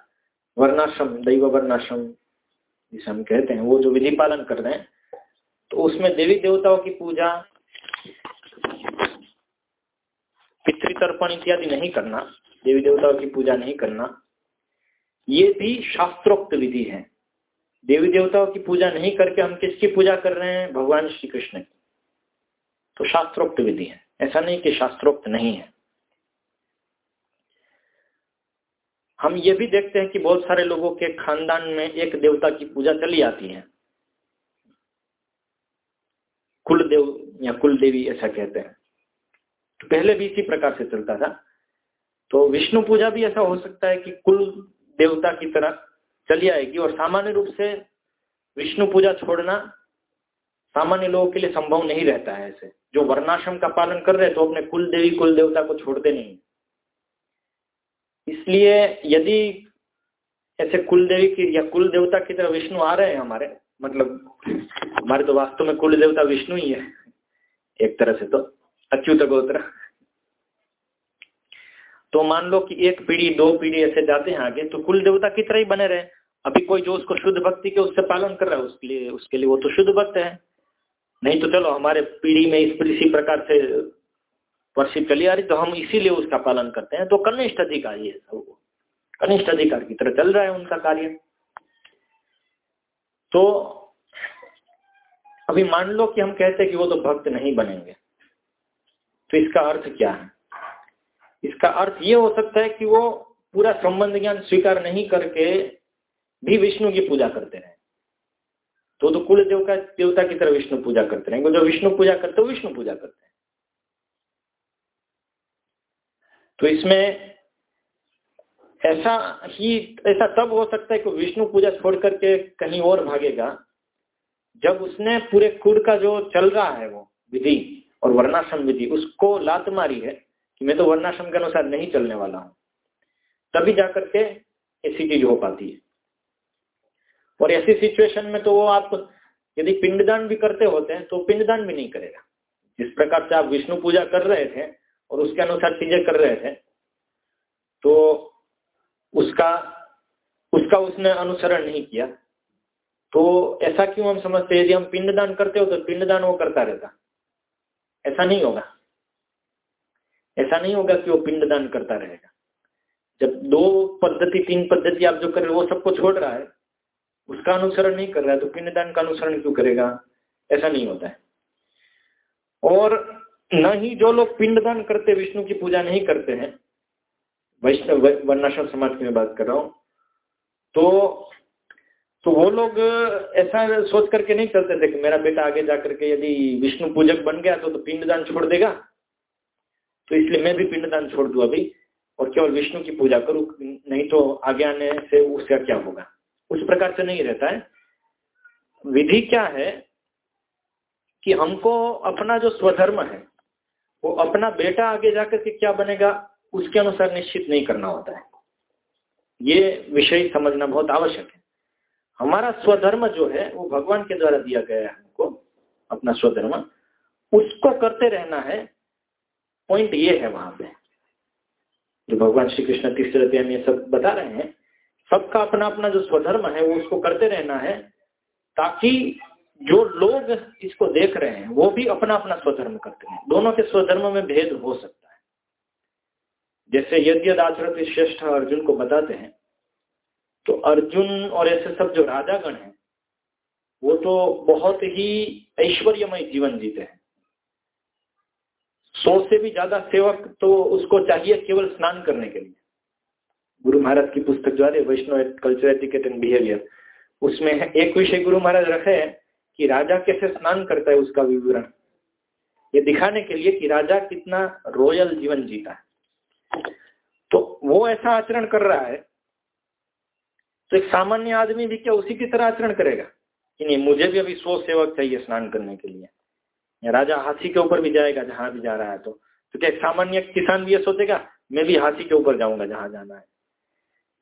वर्णाश्रम, दैव वर्णाश्रम, जिसे हम कहते हैं, वो जो विधि पालन कर रहे हैं तो उसमें देवी देवताओं की पूजा, पितृतर्पण इत्यादि नहीं करना, देवी देवताओं की पूजा नहीं करना, ये भी शास्त्रोक्त विधि है। देवी देवताओं की पूजा नहीं करके हम किसकी पूजा कर रहे हैं? भगवान श्री कृष्ण की। तो शास्त्रोक्त विधि है। ऐसा नहीं कि शास्त्रोक्त नहीं है। हम ये भी देखते हैं कि बहुत सारे लोगों के खानदान में एक देवता की पूजा चली आती है। कुल देव या कुल देवी ऐसा कहते हैं। तो पहले भी इसी प्रकार से चलता था। तो विष्णु पूजा भी ऐसा हो सकता है कि कुल देवता की तरह चली आएगी और सामान्य रूप से विष्णु पूजा छोड़ना सामान्य लोगों के लिए संभव नहीं रहता है ऐसे। जो वर्णाश्रम का पालन कर रहे तो अपने कुल देवी कुल देवता को छोड़ते नहीं इसलिए यदि ऐसे कुल देवी की या कुल देवता की तरह विष्णु आ रहे हैं हमारे मतलब हमारे तो वास्तव में कुल देवता विष्णु ही है, एक तरह से तो अच्युत गोत्र। तो मान लो कि एक पीढ़ी, दो पीढ़ी ऐसे जाते हैं आगे तो कुल देवता की तरह ही बने रहे। अभी कोई जो उसको शुद्ध भक्ति के उससे पालन कर रहा है, उसके लिए उसके लिए वो तो शुद्ध भक्त है। नहीं तो चलो, हमारे पीढ़ी में इस इसी प्रकार से वर्षित चली आ रही तो हम इसीलिए उसका पालन करते हैं। तो कनिष्ठ अधिकारी है सब कनिष्ठ अधिकार की तरह चल रहा है उनका कार्य। तो अभी मान लो कि हम कहते हैं कि वो तो भक्त नहीं बनेंगे। तो इसका अर्थ क्या है? इसका अर्थ ये हो सकता है कि वो पूरा संबंध ज्ञान स्वीकार नहीं करके भी विष्णु की पूजा करते रहे। तो तो कुल देव का देवता की तरह विष्णु पूजा करते रहेंगे जो विष्णु पूजा करते हो विष्णु पूजा करते हैं। तो इसमें ऐसा ही, ऐसा तब हो सकता है कि विष्णु पूजा छोड़ करके कहीं और भागेगा, जब उसने पूरे कुल का जो चल रहा है वो विधि और वर्णाश्रम विधि, उसको लात मारी है कि मैं तो वर्णाश्रम के अनुसार नहीं चलने वाला हूँ। तभी जाकर के ऐसी चीज़ हो पाती है। और ऐसी सिचुएशन में तो वो आप यदि पिंडदान भी करते होते हैं तो पिंडदान भी नहीं करेगा। जिस प्रकार से आप विष्णु पूजा कर रहे थे और उसके अनुसार चीज़ें कर रहे थे तो उसका उसका उसने अनुसरण नहीं किया। तो ऐसा क्यों हम समझते यदि हम पिंडदान करते हो तो पिंडदान वो करता रहता। ऐसा नहीं होगा। ऐसा नहीं होगा कि वो पिंडदान करता रहेगा। जब दो पद्धति, तीन पद्धति आप जो कर रहे हो, वो सबको छोड़ रहा है उसका अनुसरण नहीं कर रहा है तो पिंडदान का अनुसरण क्यों करेगा? ऐसा नहीं होता है। और न ही जो लोग पिंडदान करते विष्णु की पूजा नहीं करते हैं वैष्णव वर्णाश्रम समाज की मैं बात कर रहा हूँ तो तो वो लोग ऐसा सोच करके नहीं चलते थे कि मेरा बेटा आगे जाकर के यदि विष्णु पूजक बन गया तो, तो पिंडदान छोड़ देगा। तो इसलिए मैं भी पिंडदान छोड़ दू अभी और केवल विष्णु की पूजा करूँ नहीं तो आगे आने से उसका क्या होगा? उस प्रकार से नहीं रहता है। विधि क्या है कि हमको अपना जो स्वधर्म है, वो अपना बेटा आगे जाकर के क्या बनेगा, उसके अनुसार निश्चित नहीं करना होता है। ये विषय समझना बहुत आवश्यक है। हमारा स्वधर्म जो है, वो भगवान के द्वारा दिया गया है हमको, अपना स्वधर्म। उसको करते रहना है पॉइंट ये है वहाँ पे। जो भगवान श्री कृष्ण तीसरे अध्याय में सब बता रहे हैं सबका अपना अपना जो स्वधर्म है, वो उसको करते रहना है, ताकि जो लोग इसको देख रहे हैं, वो भी अपना अपना स्वधर्म करते हैं। दोनों के स्वधर्म में भेद हो सकता है। जैसे यद्य आचरण श्रेष्ठ अर्जुन को बताते हैं तो अर्जुन और ऐसे सब जो राजागण हैं, वो तो बहुत ही ऐश्वर्यमय जीवन जीते हैं। सौ से भी ज़्यादा सेवक तो उसको चाहिए केवल स्नान करने के लिए। गुरु महाराज की पुस्तक जो है Vaishnava culture etiquette and behaviour उसमें एक विषय गुरु महाराज रखे है कि राजा कैसे स्नान करता है उसका विवरण। ये दिखाने के लिए कि राजा कितना रॉयल जीवन जीता है। तो वो ऐसा आचरण कर रहा है तो एक सामान्य आदमी भी क्या उसी की तरह आचरण करेगा? कि नहीं मुझे भी अभी सौ सेवक चाहिए स्नान करने के लिए। राजा हाथी के ऊपर भी जाएगा जहाँ भी जा रहा है तो, तो क्या सामान्य किसान भी ये सोचेगा मैं भी हाथी के ऊपर जाऊँगा जहाँ जाना है।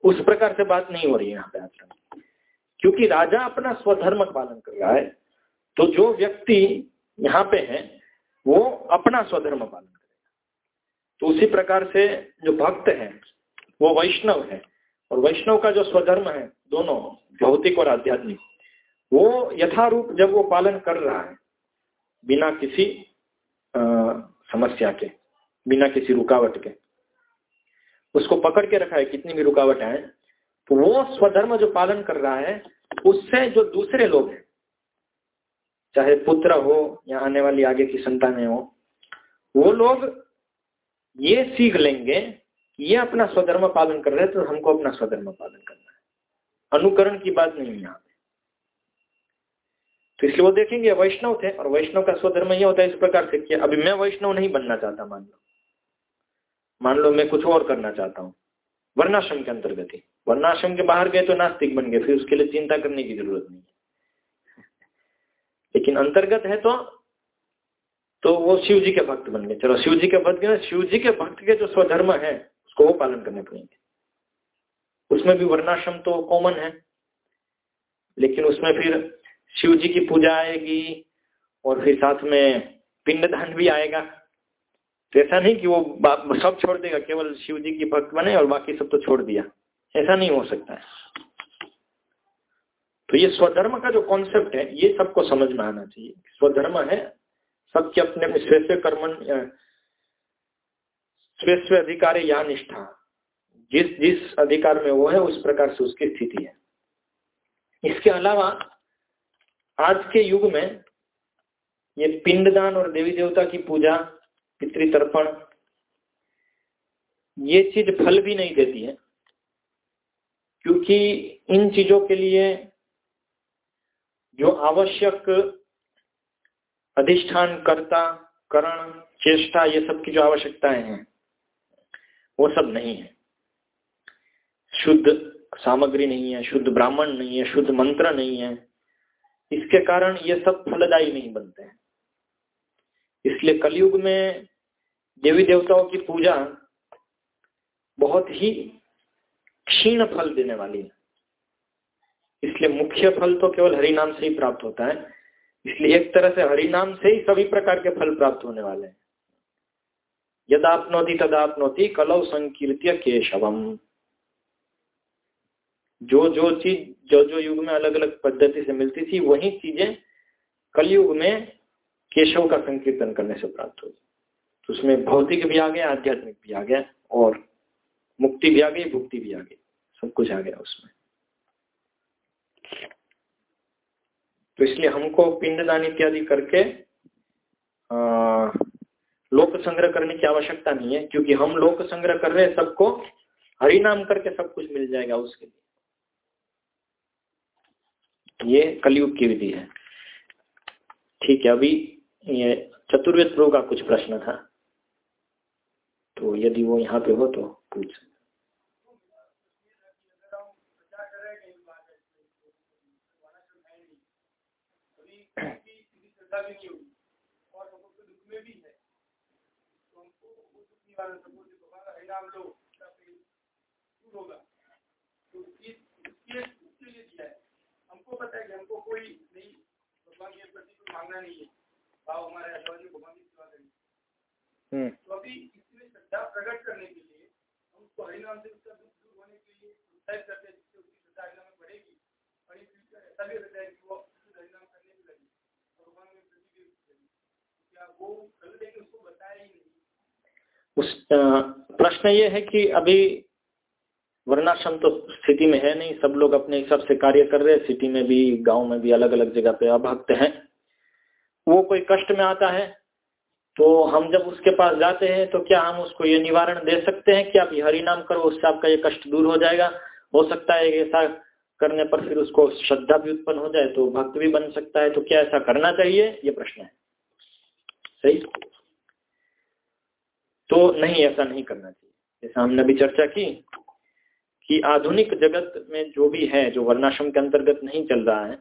उस प्रकार से बात नहीं हो रही है यहाँ पे आचरण क्योंकि राजा अपना स्वधर्म पालन कर रहा है तो जो व्यक्ति यहाँ पे है वो अपना स्वधर्म पालन करेगा। तो उसी प्रकार से जो भक्त है वो वैष्णव है और वैष्णव का जो स्वधर्म है दोनों भौतिक और आध्यात्मिक वो यथारूप जब वो पालन कर रहा है बिना किसी आ, समस्या के बिना किसी रुकावट के उसको पकड़ के रखा है, कितनी भी रुकावट आए तो वो स्वधर्म जो पालन कर रहा है, उससे जो दूसरे लोग हैं, चाहे पुत्र हो या आने वाली आगे की संतानें हो, वो लोग ये सीख लेंगे ये अपना स्वधर्म पालन कर रहे हैं तो हमको अपना स्वधर्म पालन करना है। अनुकरण की बात नहीं यहाँ पे। तो इसलिए वो देखेंगे, वैष्णव थे, और वैष्णव का स्वधर्म ये होता है इस प्रकार से कि अभी मैं वैष्णव नहीं बनना चाहता, मान लो। मान लो मैं कुछ और करना चाहता हूँ। वर्णाश्रम के अंतर्गत ही। वर्णाश्रम के बाहर गए तो नास्तिक बन गए, फिर उसके लिए चिंता करने की ज़रूरत नहीं लेकिन अंतर्गत है तो तो वो शिव जी के भक्त बन गए। चलो शिव जी के भक्त गए शिव जी के भक्त के जो स्वधर्म है, उसको वो पालन करने पड़ेंगे। उसमें भी वर्णाश्रम तो कॉमन है। लेकिन उसमें फिर शिव जी की पूजा आएगी, और फिर साथ में पिंडदान भी आएगा। तो ऐसा नहीं कि वो सब छोड़ देगा, केवल शिव जी की भक्त बने और बाकी सब तो छोड़ दिया। ऐसा नहीं हो सकता है। तो ये स्वधर्म का जो कॉन्सेप्ट है, ये सबको समझ में आना चाहिए। स्वधर्म है सबके अपने अपने स्वेस्व कर्मन स्वेस्व अधिकार या निष्ठा। जिस जिस अधिकार में वो है, उस प्रकार से उसकी स्थिति है। इसके अलावा आज के युग में ये पिंडदान और देवी देवता की पूजा पितृतर्पण ये चीज़ फल भी नहीं देती है, क्योंकि इन चीज़ों के लिए जो आवश्यक अधिष्ठान, करता, करण, चेष्टा, ये सब की जो आवश्यकताएँ हैं, वो सब नहीं है। शुद्ध सामग्री नहीं है, शुद्ध ब्राह्मण नहीं है, शुद्ध मंत्र नहीं है। इसके कारण ये सब फलदायी नहीं बनते हैं। इसलिए कलयुग में देवी देवताओं की पूजा बहुत ही क्षीण फल देने वाली है। इसलिए मुख्य फल तो केवल हरि नाम से ही प्राप्त होता है। इसलिए एक तरह से हरि नाम से ही सभी प्रकार के फल प्राप्त होने वाले हैं। यदापनोति तदापनोति कलौ संकीर्त्य केशवम। जो जो चीज़, जो जो युग में अलग अलग पद्धति से मिलती थी, वही चीज़ें कलयुग में केशव का संकीर्तन करने से प्राप्त होगी तो उसमें भौतिक भी आ गया, आध्यात्मिक भी आ गया, और मुक्ति भी आ गई, भुक्ति भी आ गई। सब कुछ आ गया उसमें। तो इसलिए हमको पिंडदान इत्यादि करके लोक संग्रह करने की आवश्यकता नहीं है, क्योंकि हम लोक संग्रह कर रहे हैं, सबको हरि नाम करके सब कुछ मिल जाएगा उसके लिए। ये कलयुग की विधि है। ठीक है, अभी ये चतुर्वेद प्रो का कुछ प्रश्न था। तो यदि वो यहाँ पे हो तो पूछ। हमको पता है कि हमको कोई नहीं, भगवान के प्रति मांगना नहीं है। भगवान हम्म। तो अभी इसमें श्रद्धा प्रकट करने के लिए हम उसको हरिनाम से उसका दुख दूर होने के लिए उत्साहित करते हैं जिससे उसकी श्रद्धा हरिनाम में बढ़ेगी और ऐसा भी रहता है कि वो हरिनाम करने भी लगे उस प्रश्न ये है कि अभी वर्णाश्रम तो स्थिति में है नहीं सब लोग अपने हिसाब से कार्य कर रहे हैं सिटी में भी गाँव में भी अलग अलग जगह पे अभक्त हैं। वो कोई कष्ट में आता है तो हम जब उसके पास जाते हैं तो क्या हम उसको ये निवारण दे सकते हैं कि आप हरि नाम करो, उससे आपका ये कष्ट दूर हो जाएगा? हो सकता है ऐसा करने पर फिर उसको श्रद्धा भी उत्पन्न हो जाए तो भक्त भी बन सकता है तो क्या ऐसा करना चाहिए? ये प्रश्न है। सही? तो नहीं, ऐसा नहीं करना चाहिए। जैसा हमने अभी चर्चा की कि आधुनिक जगत में जो भी है, जो वर्णाश्रम के अंतर्गत नहीं चल रहा है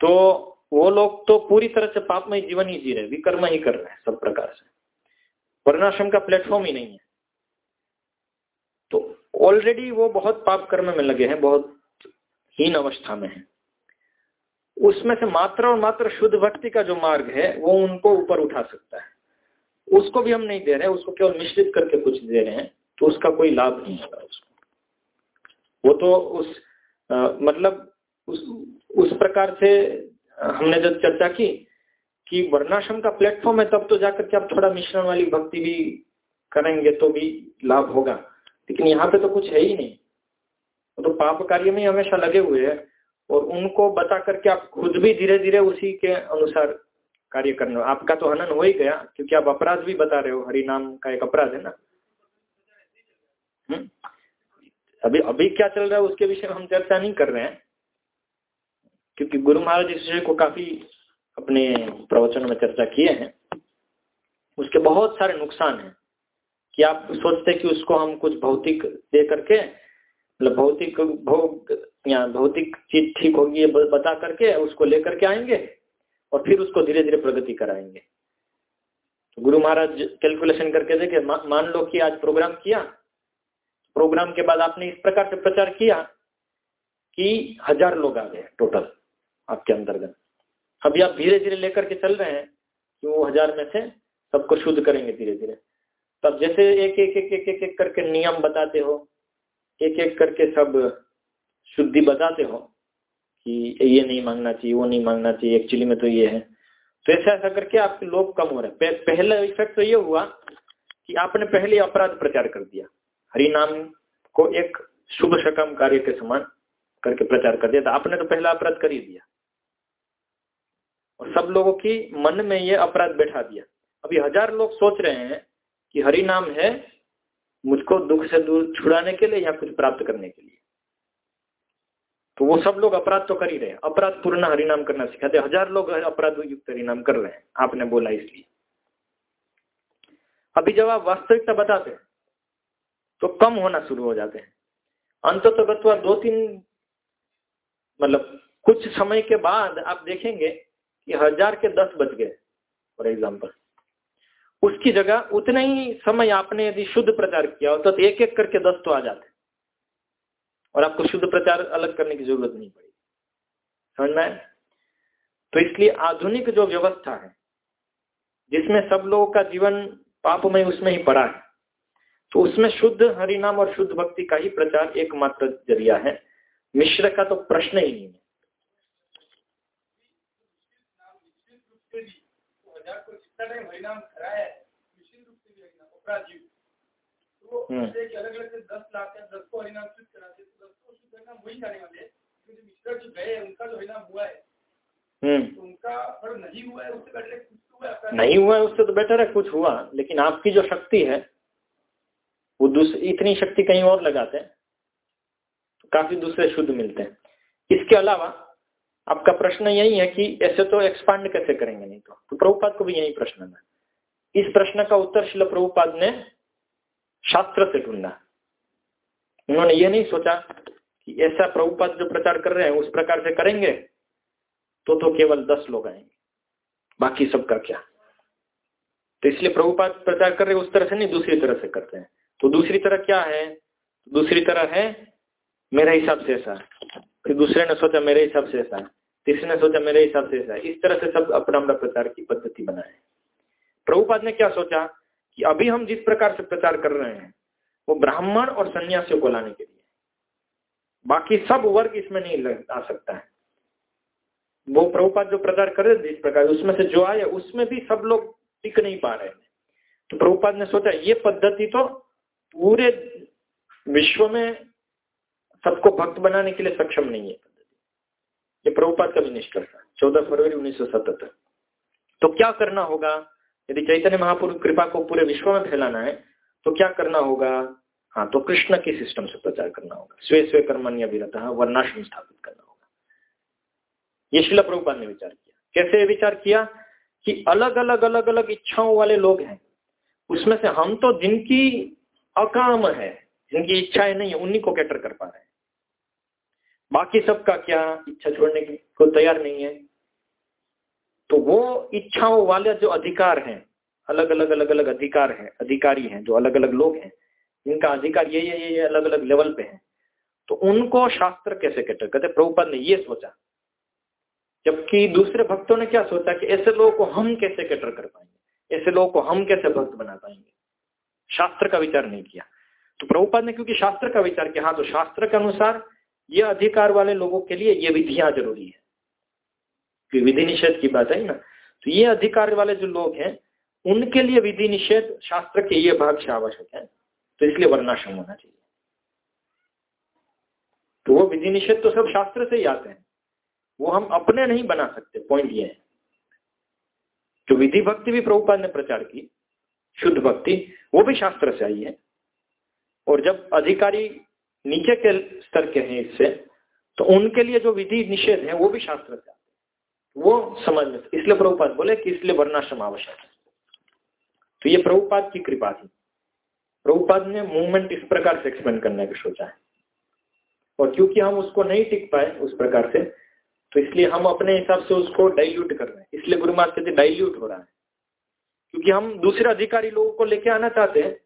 तो वो लोग तो पूरी तरह से पापमय जीवन ही जी रहे विकर्म ही कर रहे हैं सब प्रकार से। वर्णाश्रम का प्लेटफॉर्म ही नहीं है। तो ऑलरेडी वो बहुत पाप कर्म में लगे हैं बहुत हीन अवस्था में है। उसमें से मात्र और मात्र शुद्ध भक्ति का जो मार्ग है वो उनको ऊपर उठा सकता है। उसको भी हम नहीं दे रहे हैं उसको केवल मिश्रित करके कुछ दे रहे हैं तो उसका कोई लाभ नहीं होगा उसको। वो तो उस आ, मतलब उस उस प्रकार से हमने जब चर्चा की कि वर्णाश्रम का प्लेटफॉर्म है, तब तो जाकर के आप थोड़ा मिश्रण वाली भक्ति भी करेंगे तो भी लाभ होगा। लेकिन यहाँ पे तो कुछ है ही नहीं। वो तो पाप कार्य में हमेशा लगे हुए हैं और उनको बता करके आप खुद भी धीरे धीरे उसी के अनुसार कार्य करना आपका तो हनन हो ही गया, क्योंकि आप अपराध भी बता रहे हो। हरि नाम का एक अपराध है ना? हम्म? अभी अभी क्या चल रहा है उसके विषय में हम चर्चा नहीं कर रहे हैं। क्योंकि गुरु महाराज इस विषय को काफ़ी अपने प्रवचन में चर्चा किए हैं। उसके बहुत सारे नुकसान हैं कि आप सोचते कि उसको हम कुछ भौतिक दे करके मतलब भौतिक भोग, या भौतिक चीज़ ठीक होगी ये बता करके उसको लेकर के आएँगे और फिर उसको धीरे धीरे प्रगति कराएँगे। तो गुरु महाराज कैलकुलेशन करके देखे मान लो कि आज प्रोग्राम किया, प्रोग्राम के बाद आपने इस प्रकार से प्रचार किया कि हज़ार लोग आ गए टोटल। आपके अंतर्गत अभी आप धीरे धीरे लेकर के चल रहे हैं कि वो हज़ार में से सबको शुद्ध करेंगे धीरे धीरे। तब जैसे एक एक एक एक एक एक करके नियम बताते हो, एक एक करके सब शुद्धि बताते हो कि ये नहीं मांगना चाहिए, वो नहीं मांगना चाहिए एक्चुअली में तो ये है। तो ऐसा ऐसा करके आपके लोग कम हो रहे हैं। पहला इफ़ेक्ट तो ये हुआ कि आपने पहले अपराध प्रचार कर दिया। हरि नाम को एक शुभ सकम कार्य के समान करके प्रचार कर दिया था। आपने तो पहला अपराध कर ही दिया। और सब लोगों की मन में ये अपराध बैठा दिया। अभी हज़ार लोग सोच रहे हैं कि हरि नाम है मुझको दुख से दूर छुड़ाने के लिए या कुछ प्राप्त करने के लिए। तो वो सब लोग अपराध तो कर ही रहे हैं। अपराध पूर्ण हरिनाम करना सिखाते हज़ार लोग अपराध युक्त हरिनाम कर रहे हैं। आपने बोला इसलिए। अभी जब आप वास्तविकता बताते हैं तो कम होना शुरू हो जाते हैं। अंत तो दो तीन मतलब कुछ समय के बाद आप देखेंगे कि हज़ार के दस बज गए फॉर एग्ज़ाम्पल उसकी जगह उतने ही समय आपने यदि शुद्ध प्रचार किया हो तो एक एक करके दस तो आ जाते और आपको शुद्ध प्रचार अलग करने की ज़रूरत नहीं पड़ी समझ में तो इसलिए आधुनिक जो व्यवस्था है, जिसमें सब लोगों का जीवन पापमय उसमें ही पड़ा है तो उसमें शुद्ध हरिनाम और शुद्ध भक्ति का ही प्रचार एकमात्र ज़रिया है। मिश्र का तो प्रश्न ही नहीं है। हरिनाम कराया अपराधी तो हम्म। अलग अलग से दस लाख या दस को कराते तो दस को शुद्ध वही जाने वाले क्योंकि मिश्रा जो गए उनका जो हुआ है हम्म। तो उनका पर नहीं हुआ है उससे बेटर कुछ तो नहीं हुआ है उससे तो बेटर है कुछ हुआ लेकिन आपकी जो शक्ति है वो दूसरी इतनी शक्ति कहीं और लगाते हैं तो काफ़ी दूसरे शुद्ध मिलते हैं इसके अलावा आपका प्रश्न यही है कि ऐसे तो एक्सपांड कैसे करेंगे? नहीं तो, तो प्रभुपाद को भी यही प्रश्न है। इस प्रश्न का उत्तर शिल प्रभुपाद ने शास्त्र से ढूंढा। उन्होंने ये नहीं सोचा कि ऐसा प्रभुपाद जो प्रचार कर रहे हैं उस प्रकार से करेंगे तो तो केवल दस लोग आएँगे। बाकी सबका क्या? तो इसलिए प्रभुपाद प्रचार कर रहे उस तरह से नहीं दूसरी तरह से करते हैं। तो दूसरी तरह क्या है? दूसरी तरह है मेरे हिसाब से ऐसा। फिर दूसरे ने सोचा मेरे हिसाब से ऐसा। तीसरे ने सोचा मेरे हिसाब से ऐसा इस तरह से सब अपना अपना प्रचार की पद्धति बनाए। प्रभुपाद ने क्या सोचा कि अभी हम जिस प्रकार से प्रचार कर रहे हैं वो ब्राह्मण और सन्यासियों को लाने के लिए। बाकी सब वर्ग इसमें नहीं लग, आ सकता है। वो प्रभुपाद जो प्रचार कर रहे इस प्रकार उसमें से जो आया उसमें भी सब लोग टिक नहीं पा रहे तो प्रभुपाद ने सोचा ये पद्धति तो पूरे विश्व में सबको भक्त बनाने के लिए सक्षम नहीं है। ये प्रभुपाद का भी निष्कर्ष है। चौदह फरवरी उन्नीस सौ सतहत्तर। तो क्या करना होगा? यदि चैतन्य महापुरुष कृपा को पूरे विश्व में फैलाना है तो क्या करना होगा? हाँ तो कृष्ण के सिस्टम से प्रचार करना होगा। स्वे स्वे कर्मण्य विरत वर्णाश्रम स्थापित करना होगा। ये शिला प्रभुपाल ने विचार किया। कैसे विचार किया? कि अलग अलग अलग अलग इच्छाओं वाले लोग हैं। उसमें से हम तो जिनकी अकाम है, जिनकी इच्छाएँ नहीं है, उन्हीं को कैटर कर पा रहे हैं। बाकी सबका क्या इच्छा छोड़ने की को तैयार नहीं है? तो वो इच्छाओं वाले जो अधिकार हैं, अलग अलग अलग अलग अधिकार हैं, अधिकारी हैं, जो अलग अलग लोग हैं, इनका अधिकार ये ये ये अलग अलग लेवल पे है। तो उनको शास्त्र कैसे कहते कहते प्रभुपद ने ये सोचा। जबकि दूसरे भक्तों ने क्या सोचा कि ऐसे लोगों को हम कैसे कैटर कर पाएँगे? ऐसे लोगों को हम कैसे भक्त बना पाएँगे? शास्त्र का विचार नहीं किया। तो प्रभुपद ने क्योंकि शास्त्र का विचार किया हाँ तो शास्त्र के अनुसार ये अधिकार वाले लोगों के लिए ये विधियाँ ज़रूरी है। कि विधि निषेध की बात है ना तो ये अधिकार वाले जो लोग हैं, उनके लिए विधि निषेध शास्त्र के ये भाग से आवश्यक है। तो इसलिए वर्णाश्रम होना चाहिए। तो वो विधि निषेध तो सब शास्त्र से ही आते हैं। वो हम अपने नहीं बना सकते पॉइंट ये है। जो विधि भक्ति भी प्रभुपाद ने प्रचार की, शुद्ध भक्ति, वो भी शास्त्र से आई है। और जब अधिकारी नीचे के स्तर के हैं इससे तो उनके लिए जो विधि निषेध है, वो भी शास्त्र से वो समझ में इसलिए प्रभुपाद बोले कि इसलिए वर्णाश्रम आवश्यक है। तो ये प्रभुपाद की कृपा थी। प्रभुपाद ने मूवमेंट इस प्रकार से एक्सपेंड करने का सोचा है। और क्योंकि हम उसको नहीं टिक पाए उस प्रकार से तो इसलिए हम अपने हिसाब से उसको डाइल्यूट कर रहे हैं। इसलिए गुरु महाराज कहते डाइल्यूट हो रहा है। क्योंकि हम दूसरे अधिकारी लोगों को लेके आना चाहते हैं,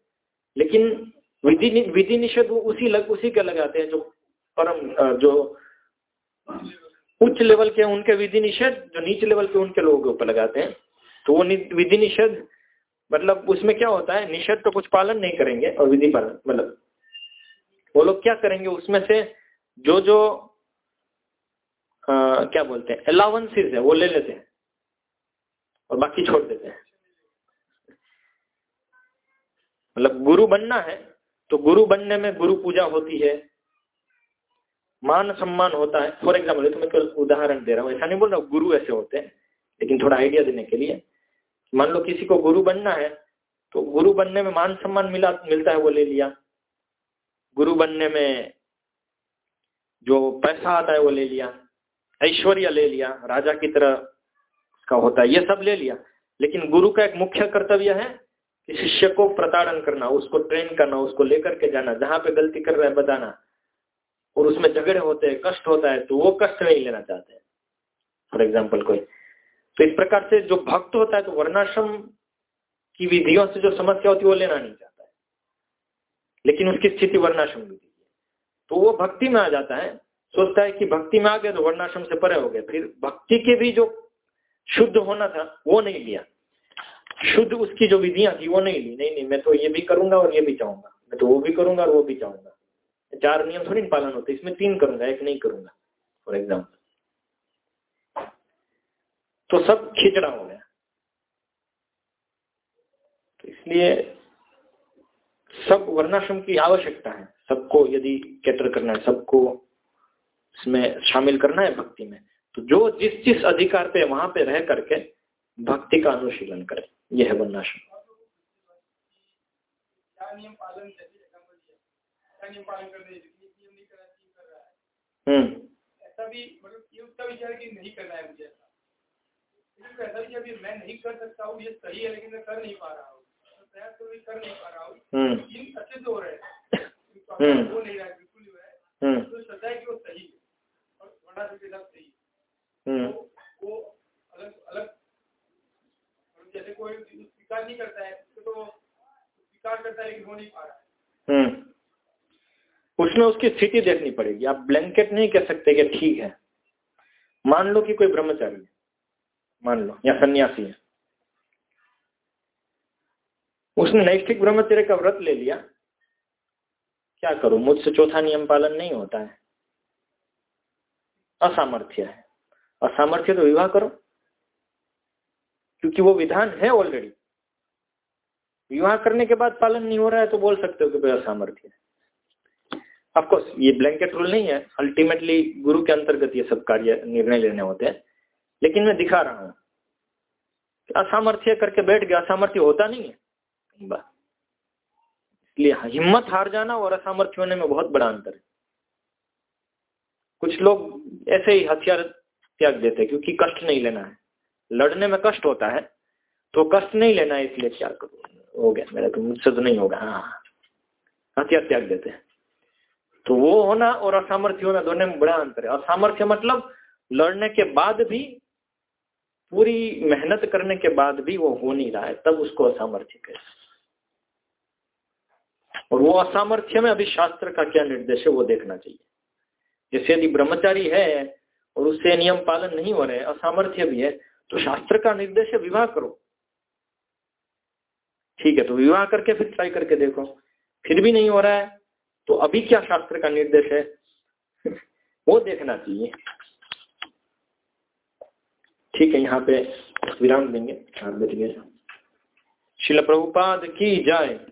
लेकिन विधि विधि निषेध उसी लग उसी के लगाते हैं जो परम जो उच्च लेवल के उनके विधि निषेध जो नीचे लेवल के उनके लोगों के ऊपर लगाते हैं। तो वो विधि निषेध मतलब उसमें क्या होता है निषेध तो कुछ पालन नहीं करेंगे और विधि पालन मतलब वो लोग क्या करेंगे उसमें से जो जो आ, क्या बोलते हैं अलाउंसेज है वो ले लेते हैं और बाकी छोड़ देते हैं। मतलब गुरु बनना है तो गुरु बनने में गुरु पूजा होती है, मान सम्मान होता है। फॉर एग्ज़ाम्पल तो मैं केवल उदाहरण दे रहा हूँ। ऐसा नहीं बोल रहा गुरु ऐसे होते हैं, लेकिन थोड़ा आइडिया देने के लिए। मान लो किसी को गुरु बनना है तो गुरु बनने में मान सम्मान मिला, मिलता है वो ले लिया। गुरु बनने में जो पैसा आता है वो ले लिया, ऐश्वर्य ले लिया, राजा की तरह का होता है, ये सब ले लिया। लेकिन गुरु का एक मुख्य कर्तव्य है शिष्य को प्रताड़न करना, उसको ट्रेन करना, उसको लेकर के जाना, जहाँ पे गलती कर रहा है बताना। और उसमें झगड़े होते हैं, कष्ट होता है तो वो कष्ट नहीं लेना चाहते हैं। फॉर एग्ज़ाम्पल कोई। तो इस प्रकार से जो भक्त होता है तो वर्णाश्रम की विधियों से जो समस्या होती है, वो लेना नहीं चाहता है। लेकिन उसकी स्थिति वर्णाश्रम विधि तो वो भक्ति में आ जाता है, सोचता है कि भक्ति में आ गया तो वर्णाश्रम से परे हो गया। फिर भक्ति के भी जो शुद्ध होना था, वो नहीं लिया। शुद्ध उसकी जो विधियाँ थी, वो नहीं ली। नहीं नहीं, मैं तो ये भी करूँगा और ये भी चाहूँगा। मैं तो वो भी करूँगा और वो भी चाहूँगा। चार नियम थोड़ी पालन होते, इसमें तीन करूँगा, एक नहीं करूँगा फॉर एग्ज़ाम्पल तो सब खिचड़ा हो गया। तो इसलिए सब वर्णाश्रम की आवश्यकता है। सबको यदि कैटर करना है, सबको इसमें शामिल करना है भक्ति में तो जो जिस जिस अधिकार पे वहाँ पे रह करके भक्ति का अनुशीलन करे। यह है वर्णाश्रम अलग अलग जैसे कोई स्वीकार नहीं करता है तो स्वीकार करता है हो नहीं पा रहा है। उसमें उसकी स्थिति देखनी पड़ेगी। आप ब्लैंकेट नहीं कह सकते कि ठीक है। मान लो कि कोई ब्रह्मचारी है। मान लो, या सन्यासी है। उसने नैष्ठिक ब्रह्मचर्य का व्रत ले लिया। क्या करूँ? मुझसे चौथा नियम पालन नहीं होता है। असामर्थ्य है। असामर्थ्य तो विवाह करो। क्योंकि वो विधान है ऑलरेडी विवाह करने के बाद पालन नहीं हो रहा है तो बोल सकते हो कि भाई असामर्थ्य है। ऑफकोर्स ये ब्लैंकेट रूल नहीं है। अल्टीमेटली गुरु के अंतर्गत ये सब कार्य, निर्णय लेने होते हैं। लेकिन मैं दिखा रहा हूँ। असामर्थ्य करके बैठ गया, असामर्थ्य होता नहीं है। इसलिए हिम्मत हार जाना और असामर्थ्य होने में बहुत बड़ा अंतर है। कुछ लोग ऐसे ही हथियार त्याग देते क्योंकि कष्ट नहीं लेना है। लड़ने में कष्ट होता है तो कष्ट नहीं लेना है इसलिए त्याग करूँ। हो गया, मेरा तो मुझसे तो नहीं होगा। हाँ हथियार त्याग देते हैं। तो वो होना और असामर्थ्य होना दोनों में बड़ा अंतर है। असामर्थ्य मतलब लड़ने के बाद भी, पूरी मेहनत करने के बाद भी वो हो नहीं रहा है, तब उसको असामर्थ्य कहे। और वो असामर्थ्य में अभी शास्त्र का क्या निर्देश है, वो देखना चाहिए। जैसे यदि ब्रह्मचारी है और उससे नियम पालन नहीं हो रहे, असामर्थ्य भी है तो शास्त्र का निर्देश है, विवाह करो। ठीक है तो विवाह करके फिर ट्राई करके देखो। फिर भी नहीं हो रहा है तो अभी क्या शास्त्र का निर्देश है? वो देखना चाहिए। ठीक है, यहाँ पे विराम देंगे। शिल प्रभुपाद की जाय।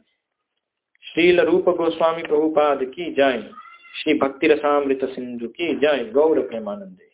श्रील रूप गोस्वामी प्रभुपाद की जाय। श्री भक्ति रसामृत सिंधु की जाय। गौर प्रेमानंदे।